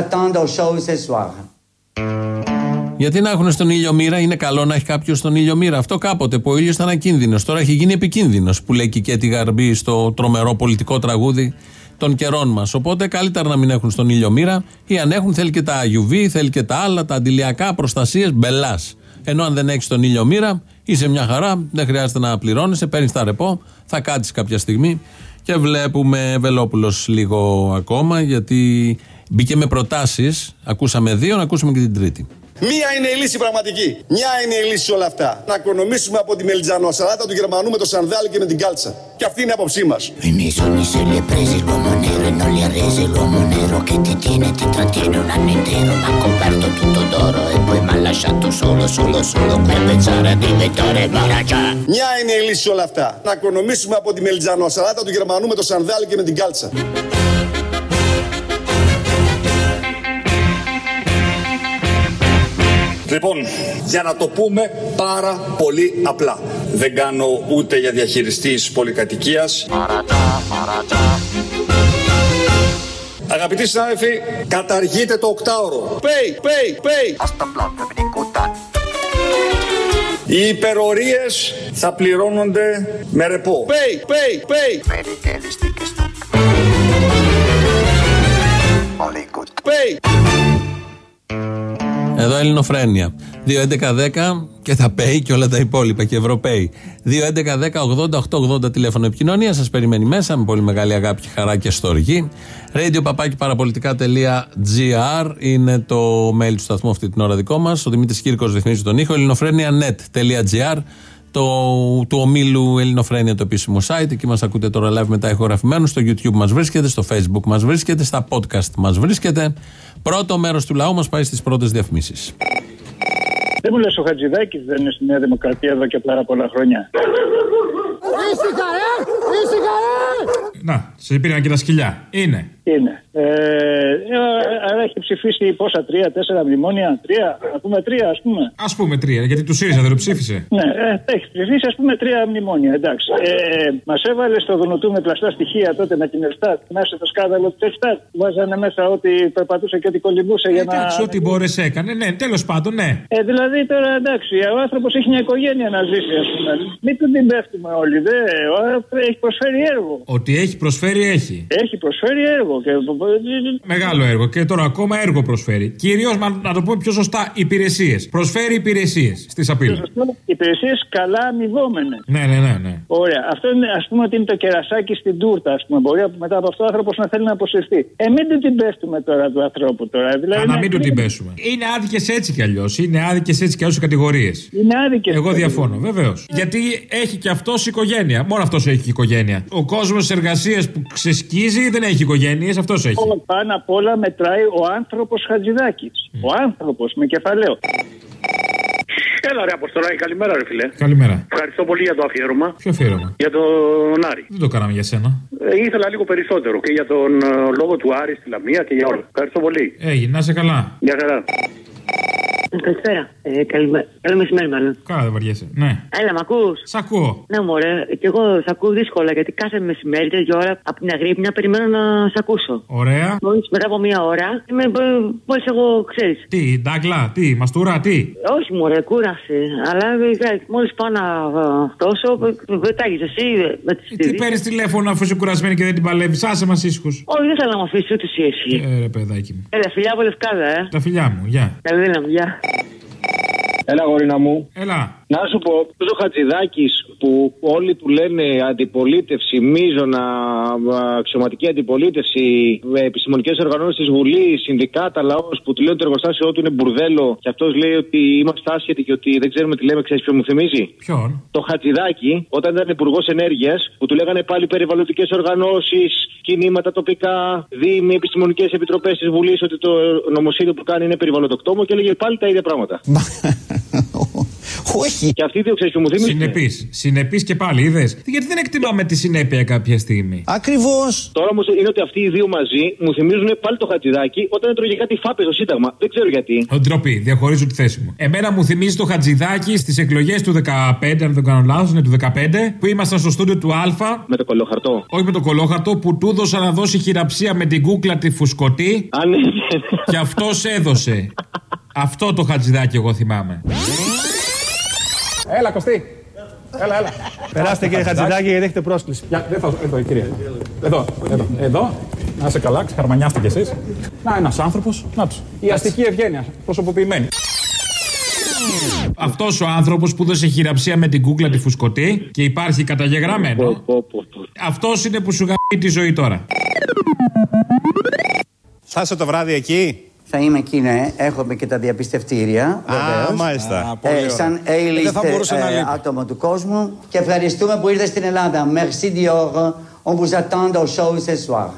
Γιατί να έχουν στον ήλιο μοίρα, είναι καλό να έχει κάποιος στον ήλιο μοίρα. Αυτό κάποτε που ο ήλιος ήταν ακίνδυνος. Τώρα έχει γίνει επικίνδυνος, που λέει και η Κέτη Γαρμπή στο τρομερό πολιτικό τραγούδι των καιρών μας. Οπότε καλύτερα να μην έχουν στον ήλιο μοίρα ή αν έχουν θέλει και τα UV, θέλει και τα άλλα, τα αντιλιακά, προστασίες, μπελάς. Ενώ αν δεν έχεις τον ήλιο μοίρα, είσαι μια χαρά, δεν χρειάζεται να πληρώνεσαι, παίρνεις τα ρεπό, θα κάτσεις κάποια στιγμή. Και βλέπουμε Βελόπουλος λίγο ακόμα, γιατί μπήκε με προτάσεις. Ακούσαμε δύο, να ακούσουμε και την τρίτη. Μία είναι η λύση πραγματική. Μια είναι η λύση σε όλα αυτά. Να οικονομήσουμε από τη μελιτζανοσαλάτα του Γερμανού με το σανδάλι και με την κάλτσα. Και αυτή είναι η άποψή μας. Venison se li è presi l'uomo nero e non li ha resi l'uomo nero che ti tiene e ti trattiene un anno intero m'ha coperto tutto d'oro e poi m'ha lasciato solo solo solo per pensare a diventare Maragia Μια είναι η λύση σε όλα αυτά. Να οικονομήσουμε από τη μελιτζανοσαλάτα του Γερμανού με το σανδάλι και με την κάλτσα. Λοιπόν, για να το πούμε πάρα πολύ απλά. Δεν κάνω ούτε για διαχειριστής πολυκατοικίας. Αγαπητοί συνάδελφοι, καταργείτε το οκτάωρο. Πέι, πέι, πέι. Οι υπερορίες θα πληρώνονται με ρεπό. Πέι, πέι, πέι. Πέι. Εδώ Ελληνοφρένια. 2.11.10 και θα πέει και όλα τα υπόλοιπα και Ευρωπαίοι. 2.11.10.80.880 τηλέφωνο επικοινωνίας. Σας περιμένει μέσα με πολύ μεγάλη αγάπη και χαρά και στοργή. Radio παπάκι παραπολιτικά.gr είναι το mail του σταθμού αυτή την ώρα δικό μας. Ο Δημήτρης Κύρκος ρυθμίζει τον ήχο. ελληνοφρένια.net.gr το, του ομίλου Ελληνοφρένια το επίσημο site. Εκεί μας ακούτε τώρα live μετά ηχογραφημένους. Στο YouTube μας βρίσκεται, στο Facebook μας βρίσκεται, στα podcast μας βρίσκεται. Πρώτο μέρος του λαού μας πάει στις πρώτες διαφημίσεις. Δεν μου λες ο Χατζηδάκης δεν είναι στη Νέα Δημοκρατία εδώ και πάρα πολλά χρόνια. Ήσυχα ρε! Ήσυχα ρε! Να, σε πήραν και τα σκυλιά. Είναι. Είναι. Ε, ε, άρα έχει ψηφίσει πόσα, τρία, τέσσερα μνημόνια, τρία, α πούμε τρία, ας πούμε. Α πούμε τρία, γιατί του ΣΥΡΙΖΑ δεν το ψήφισε. Ναι, ε, έχει ψηφίσει ας πούμε τρία μνημόνια, εντάξει. Ε, Μας έβαλε στο γνωτού με πλαστά στοιχεία τότε με την Ελστάτ, μέσα στο σκάνδαλο της Ελστάτ. Βάζανε μέσα ότι περπατούσε και ότι κολυμπούσε για να. Εντάξει, ό,τι μπόρεσε έκανε, ναι, τέλος πάντων, ναι. Ε, δηλαδή τώρα εντάξει, ο άνθρωπος έχει μια οικογένεια να ζήσει, ας πούμε. Μην του την πέφτουμε όλοι. Δε, ο, έχει προσφέρει έργο. Ότι έχει προσφέρει, έχει. Έχει προσφέρει έργο. Και... Μεγάλο έργο και τώρα ακόμα έργο προσφέρει. Κυρίως, να το πούμε πιο σωστά, υπηρεσίες. Προσφέρει υπηρεσίες στη Σαπίλα. Υπηρεσίες καλά αμοιβόμενες. Ναι, ναι, ναι, ναι. Ωραία. Αυτό είναι, ας πούμε, ότι είναι το κερασάκι στην τούρτα, ας πούμε. Μπορεί μετά από αυτό ο άνθρωπος να θέλει να αποσυρθεί. Ε, μην του την πέφτουμε τώρα του ανθρώπου τώρα. Δηλαδή, Α, να μην του την πέσουμε. Είναι άδικες έτσι κι αλλιώς. Είναι άδικες έτσι κι αλλιώς οι κατηγορίες. Είναι άδικες. Εγώ διαφώνω, βεβαίως. Γιατί έχει κι αυτός οικογένεια. Μόνο αυτός έχει οικογένεια. Ο κόσμος τη εργασίας που ξεσκίζει δεν έχει οικογένειες, αυτός έχει; Πάνω απ' όλα μετράει ο άνθρωπος Χατζηδάκης. Ο άνθρωπος με κεφαλαίο. Έλα ρε Αποστολάκη, καλημέρα ρε φιλέ. Καλημέρα. Ευχαριστώ πολύ για το αφιέρωμα. Ποιο αφιέρωμα; Για τον Άρη. Δεν το κάναμε για σένα. Ε, ήθελα λίγο περισσότερο και για τον ε, λόγο του Άρη στη Λαμία και για όλα. Ευχαριστώ πολύ. Έγινε, να είσαι καλά. Γεια χαρά. Καλησπέρα. Ε, καλημέ... Καλό μεσημέρι, μάλλον. Καλά, δεν βαριέσαι. Ναι. Έλα, μ' ακούς; Σ' ακούω. Ναι, μωρέ. Και εγώ σ' ακούω δύσκολα γιατί κάθε μεσημέρι, τέτοια ώρα από την αγρύπνια περιμένω να σ' ακούσω. Ωραία. Μόλις μετά από μία ώρα είμαι μόλις εγώ ξέρεις. Τι, ντάγκλα, τι, μαστούρα, τι; Όχι, μωρέ, κούρασε. Αλλά μόλις πάω να τόσο, πετάγει εσύ με τις Τι παίρνεις τηλέφωνο αφού είσαι κουρασμένη και δεν την παλεύεις. Άσε μας ήσυχο. Όχι, δεν θέλω να μου αφήσεις ούτε εσύ εσύ. Ε, ρε παιδάκι μου. Έλα, φιλιά από λευκάδα, ε. Τα φιλιά μου, γεια. Καλή δύναμη, γεια. Έλα, γορίνα μου. Έλα. Να σου πω, αυτό ο Χατζηδάκη που όλοι του λένε αντιπολίτευση, μίζωνα, αξιωματική αντιπολίτευση, επιστημονικές οργανώσεις της Βουλής, συνδικάτα, λαός που του λένε το εργοστάσιο του είναι μπουρδέλο και αυτός λέει ότι είμαστε άσχετοι και ότι δεν ξέρουμε τι λέμε, ξέρεις ποιο μου θυμίζει; Ποιον; Το Χατζηδάκη, όταν ήταν υπουργός ενέργειας, που του λέγανε πάλι περιβαλλοντικές οργανώσεις, κινήματα τοπικά, δήμοι, επιστημονικές επιτροπές της Βουλής, ότι το νομοσχέδιο που κάνει είναι περιβαλλοντοκτόμο και έλεγε πάλι τα ίδια πράγματα. [LAUGHS] [LAUGHS] Όχι. Και αυτοί δύο ξέρει μου θυμίζει. Συνεπής. Συνεπής και πάλι, είδες; Γιατί δεν εκτιμάμε τη συνέπεια κάποια στιγμή; Ακριβώς. Τώρα όμως είναι ότι αυτοί οι δύο μαζί μου θυμίζουν πάλι το χατζηδάκι όταν έτρωγε κάτι φάπες στο Σύνταγμα. Δεν ξέρω γιατί. Ντροπή, διαχωρίζω τη θέση μου. Εμένα μου θυμίζει το χατζηδάκι στις εκλογές του 15, αν δεν κάνω λάθος, είναι του 15, που ήμασταν στο στούντιο του Α. Με το κολόχαρτο. Όχι με το κολόχαρτο, που του έδωσα να δώσει χειραψία με την κούκλα τη φουσκωτή. Αν Και αυτός έδωσε. Αυτό το χατζηδάκι εγώ θυμάμαι. Έλα, Κωστή. Έλα, έλα. Περάστε κύριε Χατζηδάκη γιατί έχετε πρόσκληση. Για, δεν θα, εδώ, κυρία. Εδώ, εδώ, εδώ. Να είσαι καλά, ξεχαρμανιάστε κι εσείς. Να, ένας άνθρωπος. Να τους. Η αστική ευγένεια, προσωποποιημένη. Αυτός ο άνθρωπος που δώσε χειραψία με την κούκλα τη φουσκωτή και υπάρχει καταγεγραμμένο. Αυτός είναι που σου γαμεί τη ζωή τώρα. Θα είσαι το βράδυ εκεί. Θα είμαι εκεί, ναι. Έχουμε και τα διαπιστευτήρια. Α, βεβαίως. μάλιστα. πολύ Ε, ωραία. σαν Δεν θα A-list μπορούσε να ε, λείπει. άτομο του κόσμου. Και ευχαριστούμε που ήρθες στην Ελλάδα. Merci Dior. On vous attend au show ce soir.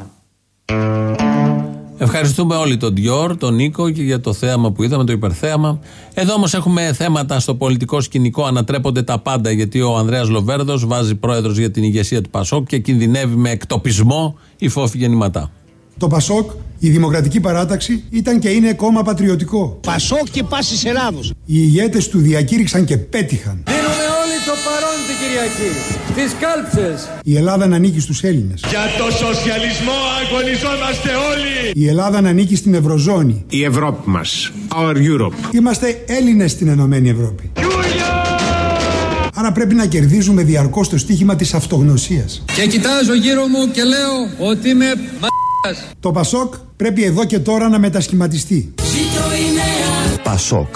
Ευχαριστούμε όλοι τον Διόρ, τον Νίκο και για το θέαμα που είδαμε, το υπερθέαμα. Εδώ όμως έχουμε θέματα στο πολιτικό σκηνικό, ανατρέπονται τα πάντα γιατί ο Ανδρέας Λοβέρδος βάζει πρόεδρος για την ηγεσία του Πασόκ και κινδυνεύει με εκτοπισμό η φόφη γεννηματά. Το Πασόκ, η Δημοκρατική Παράταξη, ήταν και είναι κόμμα πατριωτικό. Πασόκ και πάσης Ελλάδος. Οι ηγέτες του διακήρυξαν και πέτυχαν. Δίνουμε όλοι το παρόν την Κυριακή. Τις κάλψες. Η Ελλάδα να ανήκει στους Έλληνες. Για το σοσιαλισμό αγωνιζόμαστε όλοι. Η Ελλάδα να ανήκει στην Ευρωζώνη. Η Ευρώπη μας. Our Europe. Είμαστε Έλληνες στην Ενωμένη Ευρώπη. Άρα πρέπει να κερδίζουμε διαρκώς το στίχημα της αυτογνωσίας. Και κοιτάζω γύρω μου και λέω ότι είμαι μ***ας. Το Πασόκ πρέπει εδώ και τώρα να μετασχηματιστεί. Πασόκ.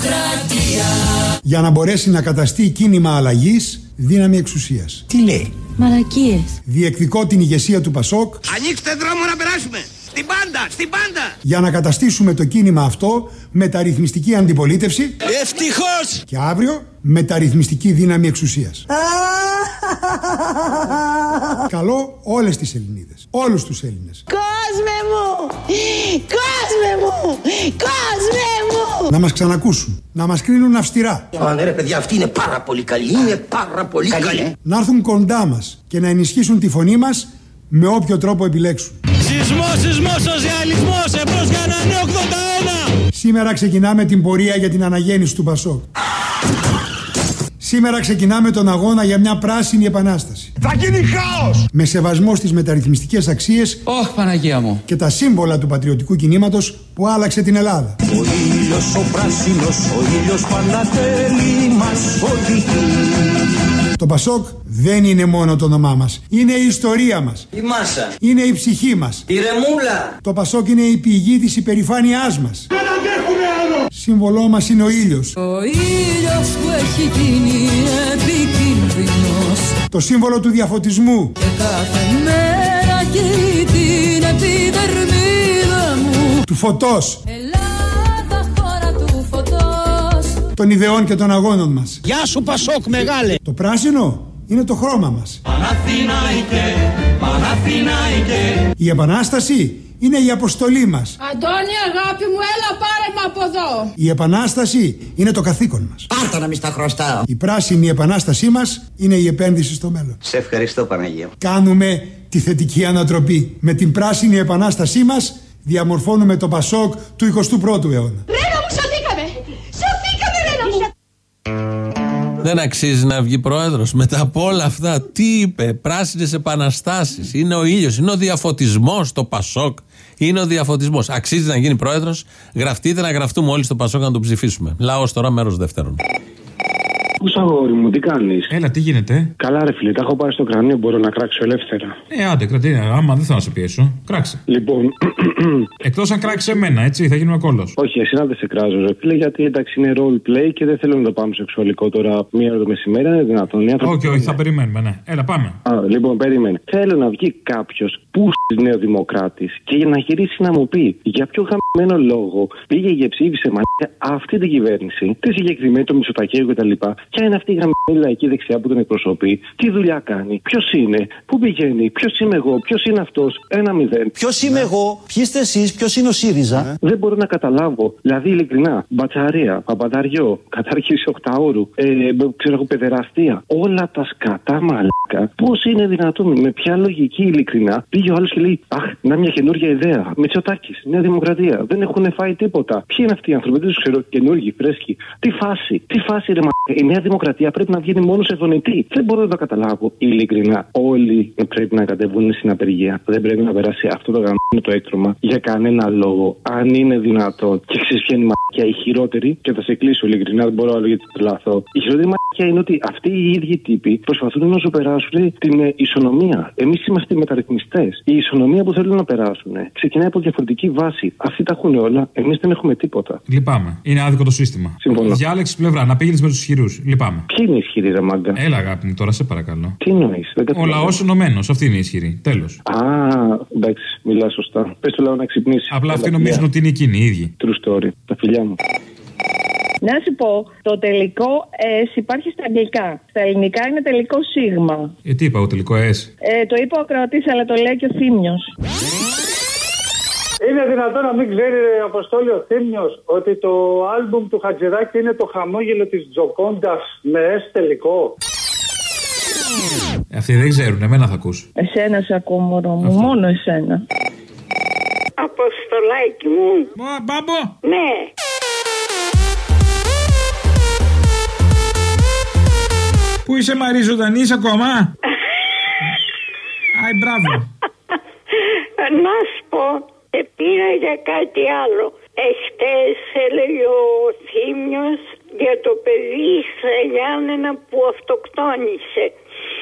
Για να μπορέσει να καταστεί κίνημα αλλαγής δύναμη εξουσίας. Τι λέει; Μαλακίες. Διεκδικώ την ηγεσία του Πασόκ Ανοίξτε δρόμο να περάσουμε. Στην πάντα, στην πάντα. για να καταστήσουμε το κίνημα αυτό μεταρρυθμιστική αντιπολίτευση Ευτυχώς. και αύριο μεταρρυθμιστική δύναμη εξουσίας. [LAUGHS] Καλώ όλες τις Ελληνίδες, όλους τους Έλληνες Κόσμε μου! Κόσμε μου! Κόσμε μου! να μας ξανακούσουν, να μας κρίνουν αυστηρά, Α, ναι ρε παιδιά, αυτή είναι πάρα πολύ καλή. Είναι πάρα πολύ καλή. να έρθουν κοντά μας και να ενισχύσουν τη φωνή μας με όποιο τρόπο επιλέξουν. Σεισμός, σεισμός, σοσιαλισμός, εμπρός για ένα νέο 81. Σήμερα ξεκινάμε την πορεία για την αναγέννηση του Πασόκ. Σήμερα ξεκινάμε τον αγώνα για μια πράσινη επανάσταση. Θα γίνει χάος. Με σεβασμό στις μεταρρυθμιστικές αξίες Ωχ, Παναγία μου. και τα σύμβολα του πατριωτικού κινήματος που άλλαξε την Ελλάδα. Ο ήλιος ο πράσινος, ο ήλιος πανατέλει μας οδηγεί. Το Πασόκ δεν είναι μόνο το όνομά μας. Είναι η ιστορία μας. Η μάσα. Είναι η ψυχή μας. Η ρεμούλα. Το Πασόκ είναι η πηγή της υπερηφάνειάς μας. Δεν αντέχουμε άλλο. Σύμβολό μας είναι ο ήλιος. Ο ήλιος που έχει γίνει επικίνδυνος Το σύμβολο του διαφωτισμού. και κάθε μέρα καίει την επιδερμίδα μου. Του φωτός. Ελλάδα χώρα του φωτός Των ιδεών και των αγώνων μας. Γεια σου Πασόκ μεγάλε. Το πράσινο είναι το χρώμα μας. Παναθηναϊκέ, Παναθηναϊκέ. Η Επανάσταση είναι η αποστολή μας. Αντώνη, αγάπη μου, έλα πάρε με από εδώ. Η Επανάσταση είναι το καθήκον μας. Πάρτα να μη στα χρωστάω. Η πράσινη Επανάστασή μας είναι η επένδυση στο μέλλον. Σε ευχαριστώ Παναγία μου. Κάνουμε τη θετική ανατροπή. Με την πράσινη Επανάστασή μας διαμορφώνουμε το Πασόκ του 21ου αιώνα. Ρένα μου, σωθήκαμε. Σωθήκαμε, Ρένα μου. Δεν αξίζει να βγει πρόεδρος μετά από όλα αυτά. Τι είπε, πράσινες επαναστάσεις. Είναι ο ήλιος, είναι ο διαφωτισμός το Πασόκ. Είναι ο διαφωτισμός. Αξίζει να γίνει πρόεδρος. Γραφτείτε να γραφτούμε όλοι στο Πασόκ να τον ψηφίσουμε. Λαός τώρα, μέρος δεύτερον. Πού αγόρι μου, τι κάνεις; Έλα, τι γίνεται; Καλά, ρε φίλε, τα έχω πάρει στο κρανίο, μπορώ να κράξω ελεύθερα. Ε, άντε, κρατή, άμα δεν θα σε πιέσω. Κράξε. Λοιπόν, [CLEARS THROAT] Εκτός αν κράξεις εμένα, έτσι, θα γίνουμε κόλλο. όχι, εσύ να δεν σε κράζω, ρε φίλε, γιατί εντάξει είναι role play και δεν θέλω να το πάμε σεξουαλικό τώρα μία ώρα το μεσημέρι, είναι δυνατόν. Οι άνθρωποι- Όχι, όχι, θα περιμένουμε, ναι. Έλα, πάμε. Α, λοιπόν, περίμενε. Θέλω να βγει κάποιος που νέο δημοκράτη και για να γυρίσει να μου πει για ποιο χαμένο λόγο πήγε και ψήφισε μαλάκα αυτή την κυβέρνηση, τη συγκεκριμένη, το Μισοτακέου κτλ. Ποια είναι αυτή η γραμμένη λαϊκή δεξιά που τον εκπροσωπεί, τι δουλειά κάνει, ποιος είναι, πού πηγαίνει, ποιος είμαι εγώ, ποιος είναι αυτός, ένα μηδέν. Ποιος είμαι εγώ, ποιοι είστε εσείς, ποιος είναι ο ΣΥΡΙΖΑ; Δεν μπορώ να καταλάβω. Δηλαδή, ειλικρινά, μπατσαρία, παπανταριό, κατάρχηση οκταώρου, ε, μπ- ξέρω εγώ, παιδεραστία. Όλα τα σκατά μαλάκα. Πώς είναι δυνατόν, με ποια λογική ειλικρινά πήγε ο άλλος και λέει Αχ, να μια καινούργια ιδέα. Μητσοτάκης, Νέα Δημοκρατία. Δεν έχουν φάει τίποτα. Ποιοι είναι αυτοί οι άνθρωποι, δεν τους ξέρω, καινούργοι, φρέσκοι. Τι φάση, τι φάση ρε μαλάκα. Η Νέα Νέα Δημοκρατία πρέπει να βγαίνει μόνος σε δονητή. Δεν μπορώ να το καταλάβω. Ειλικρινά, όλοι πρέπει να κατεβούν στην απεργία. Δεν πρέπει να περάσει αυτό το γαμμένο το έκτρωμα για κανένα λόγο. Αν είναι δυνατόν. Και ξέρεις ποια είναι η μαγιά, η χειρότερη, και θα σε κλείσω ειλικρινά, δεν μπορώ άλλο γιατί τρελαθώ. Η χειρότερη μαγιά είναι ότι αυτοί οι ίδιοι τύποι προσπαθούν να σου περάσουν την ε, ισονομία. Εμείς είμαστε οι μεταρρυθμιστές. Η ισονομία που θέλουν να περάσουν ξεκινάει από διαφορετική βάση. Αυτοί τα έχουν όλα. Εμείς δεν έχουμε τίποτα. Λυπάμαι. Είναι άδικο το σύστημα. Συμφωνώ. Διάλεξη πλευρά. Να πήγαινες με τους ισχυρούς. Λυπάμαι. Ποιοι είναι οι ισχυροί, ρε μάγκα; Έλα, αγάπη μου, τώρα σε παρακαλώ. Τι εννοείς, δεν Ο καταλαβαίνω. λαός ενωμένο. Αυτή είναι η ισχυρή. Τέλος. Α, εντάξει, μιλάς σωστά. Πες του λαό να ξυπνήσει. Απλά αυτοί Έλα, νομίζουν φιλιά. ότι είναι εκείνοι οι ίδιοι. True story. Τα φιλιά μου. Να σου πω, το τελικό S υπάρχει στα αγγλικά. Στα ελληνικά είναι τελικό σίγμα. Ε, τι είπα, ο τελικό S; Ε, το είπε ο ακροατής, αλλά το λέει και ο Θήμιος. Είναι δυνατόν να μην ξέρει, ρε, Αποστόλη ο Θήμιος, ότι το άλμπουμ του Χατζηδάκη είναι το χαμόγελο της Τζοκόντας με S τελικό; Ε, Αυτοί δεν ξέρουν, εμένα θα ακούς. Εσένα σε ακούω, μωρό μου. Μόνο εσένα. Αποστολάκι μου. Μα, μπάμπο. Ναι. Πού είσαι Μαρή, ζωντανής είσαι ακόμα; [LAUGHS] Άι, μπράβο. Να σου πω, επήρα για κάτι άλλο. Εχθές έλεγε ο Θήμιος για το παιδί στα Γιάννενα που αυτοκτόνησε.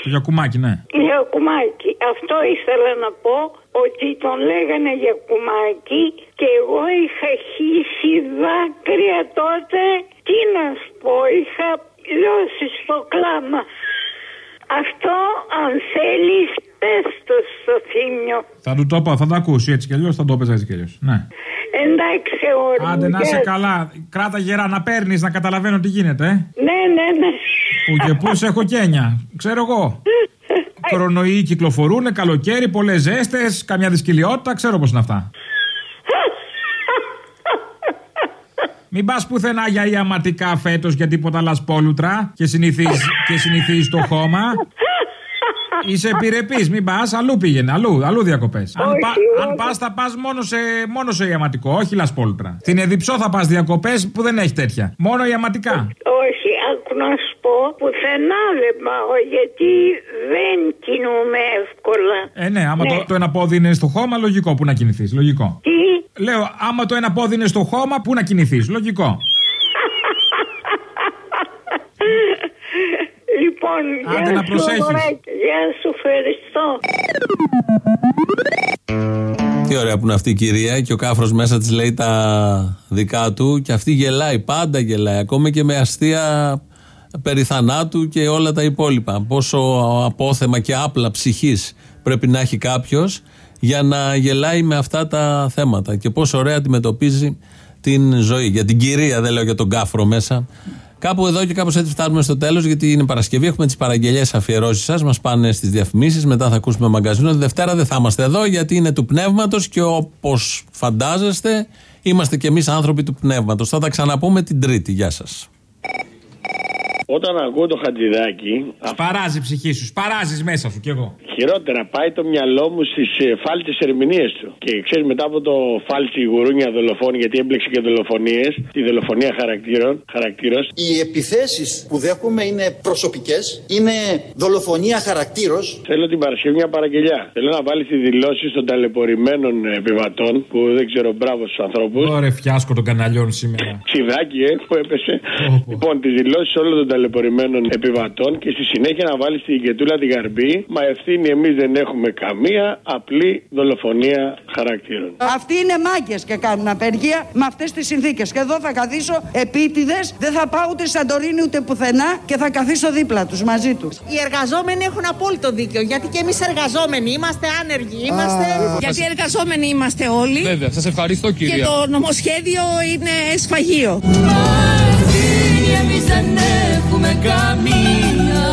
Το Γιακουμάκι, ναι. Για κουμάκι. Αυτό ήθελα να πω ότι τον λέγανε για κουμάκι και εγώ είχα χύσει δάκρυα τότε. Τι να σου πω, είχα λιώσει στο κλάμα. Αυτό αν θέλεις πες το στο θύμιο. Θα του το πω, θα το ακούσει έτσι κι αλλιώς, θα το έπαιζα έτσι κι αλλιώς. Ναι. Εντάξει όρμου. Άντε να είσαι γεια σου. καλά. Κράτα γερά να παίρνεις, να καταλαβαίνω τι γίνεται. ε. Ναι, ναι, ναι. Που και πού σε έχω κένια. Ξέρω εγώ. [LAUGHS] Κορονοϊοί κυκλοφορούν, καλοκαίρι, πολλές ζέστες, καμιά δυσκολιότητα, ξέρω πώς είναι αυτά. [LAUGHS] Μην πας πουθενά για ιαματικά φέτος για τίποτα λασπόλουτρα και συνηθίζει και συνηθίζεις το χώμα. [LAUGHS] Είσαι επιρρεπής, μην πας, αλλού πήγαινε, αλλού, αλλού διακοπές. Αν, Όχι, πα, όχι. αν πας, θα πας μόνο σε, μόνο σε ιαματικό, όχι λασπόλουτρα. Στην Εδιψό θα πας διακοπές που δεν έχει τέτοια. Μόνο ιαματικά. Όχι, άκου να σου πω, πουθενά δεν πάω γιατί δεν κινούμαι εύκολα. Ε, ναι, άμα Ναι. Το, το ένα πόδι είναι στο χώμα, λογικό που να κινηθείς. Λογικό. Τι; Λέω, άμα το ένα πόδι είναι στο χώμα, πού να κινηθείς. Λογικό. Λοιπόν, Άντε γεια να σου, προσέχεις. αγοράκι. Γεια σου, ευχαριστώ. Τι ωραία που είναι αυτή η κυρία και ο κάφρος μέσα της λέει τα δικά του και αυτή γελάει, πάντα γελάει, ακόμα και με αστεία περί θανάτου και όλα τα υπόλοιπα. Πόσο απόθεμα και άπλα ψυχής πρέπει να έχει κάποιος για να γελάει με αυτά τα θέματα και πόσο ωραία αντιμετωπίζει την ζωή. Για την κυρία, δεν λέω για τον κάφρο μέσα. Κάπου εδώ και κάπως έτσι φτάνουμε στο τέλος, γιατί είναι Παρασκευή. Έχουμε τις παραγγελίες αφιερώσεις σας. Μας πάνε στις διαφημίσεις. Μετά θα ακούσουμε μαγκαζίνο. Τη Δευτέρα δεν θα είμαστε εδώ, γιατί είναι του πνεύματος και όπως φαντάζεστε, είμαστε κι εμείς άνθρωποι του πνεύματος. Θα τα ξαναπούμε την Τρίτη. Γεια σας. Όταν ακούω το χατζηδάκι, Σπαράζει η ψυχή σου, σπαράζει μέσα σου κι εγώ. χειρότερα πάει το μυαλό μου στις φάλτσε ερμηνείες του. Και ξέρεις, μετά από το φάλτη γουρούνια δολοφόνη, γιατί έμπλεξε και δολοφονίες, τη δολοφονία χαρακτήρων, χαρακτήρος, Οι επιθέσεις που δέχομαι είναι προσωπικές, είναι δολοφονία χαρακτήρος. Θέλω την Παρασκευή μια παραγγελιά. Θέλω να βάλεις τη δηλώση των ταλαιπωρημένων επιβατών, που δεν ξέρω, μπράβο στους ανθρώπους. Ωραία, φιάσκο των καναλιών σήμερα. Ξιδάκι, ε, που έπεσε. Λοιπόν, τις δηλώσεις όλων των ταλαιπωρημένων επιβατών και στη συνέχεια να βάλεις την Κετούλα την Γαρμπή. Μα ευθύνη εμείς δεν έχουμε καμία απλή δολοφονία χαρακτήρων. Αυτοί είναι μάγκες και κάνουν απεργία με αυτές τις συνθήκες. Και εδώ θα καθίσω επίτηδες, δεν θα πάω ούτε Σαντορίνη ούτε πουθενά και θα καθίσω δίπλα τους μαζί τους. Οι εργαζόμενοι έχουν απόλυτο δίκιο. Γιατί και εμείς εργαζόμενοι είμαστε άνεργοι. Είμαστε. Γιατί εργαζόμενοι είμαστε όλοι. Βέβαια, σας ευχαριστώ, Και κυρία. το νομοσχέδιο είναι σφαγείο. Εμείς δεν έχουμε καμία.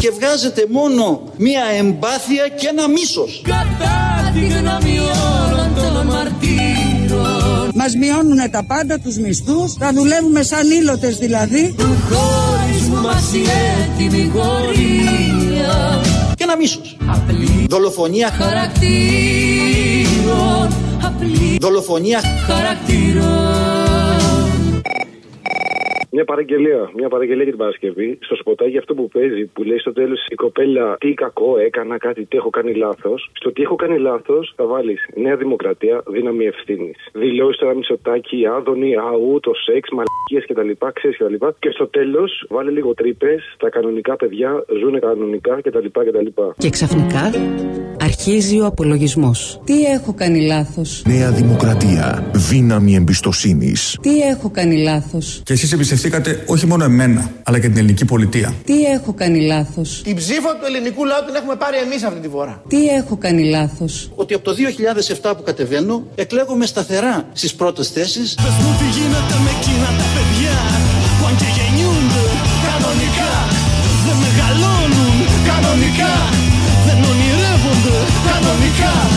Και βγάζετε μόνο μία εμπάθεια και ένα μίσος. Κατά τη γνώμη όλων των μαρτύρων. Μας μειώνουν τα πάντα, τους μισθούς, θα δουλεύουμε σαν ήλωτες δηλαδή. Του χωρισμού μας η έτοιμη γορία Και ένα μίσος. Δολοφονία. Χαρακτήρων. Απλή Δολοφονία. χαρακτήρων Μια παραγγελία. Μια παραγγελία για την Παρασκευή. Στο σποτάκι αυτό που παίζει, που λέει στο τέλος η κοπέλα τι κακό έκανα, κάτι, τι έχω κάνει λάθος. Στο τι έχω κάνει λάθος θα βάλεις Νέα Δημοκρατία, δύναμη ευθύνης. Δηλώσεις τώρα μισοτάκι, άδωνη, αού, το σεξ, μαλακίες κτλ. Ξέρεις κτλ. Και στο τέλος βάλει λίγο τρύπες. Τα κανονικά παιδιά ζουν κανονικά κτλ. κτλ. Και ξαφνικά αρχίζει ο απολογισμός. Τι έχω κάνει λάθος; Νέα Δημοκρατία. Δύναμη εμπιστοσύνης. Τι έχω κάνει λάθος; Και εσείς εμπιστευτήκατε όχι μόνο εμένα, αλλά και την ελληνική πολιτεία. Τι έχω κάνει λάθος; Την ψήφο του ελληνικού λαού την έχουμε πάρει εμείς αυτή τη φορά. Τι έχω κάνει λάθος; Ότι από το 2007 που κατεβαίνω εκλέγομαι σταθερά στις πρώτες θέσεις. Πες μου τι γίνεται με εκείνα τα παιδιά που αν και γεννιούνται κανονικά δεν μεγαλώνουν κανονικά δεν ονειρεύονται κανονικά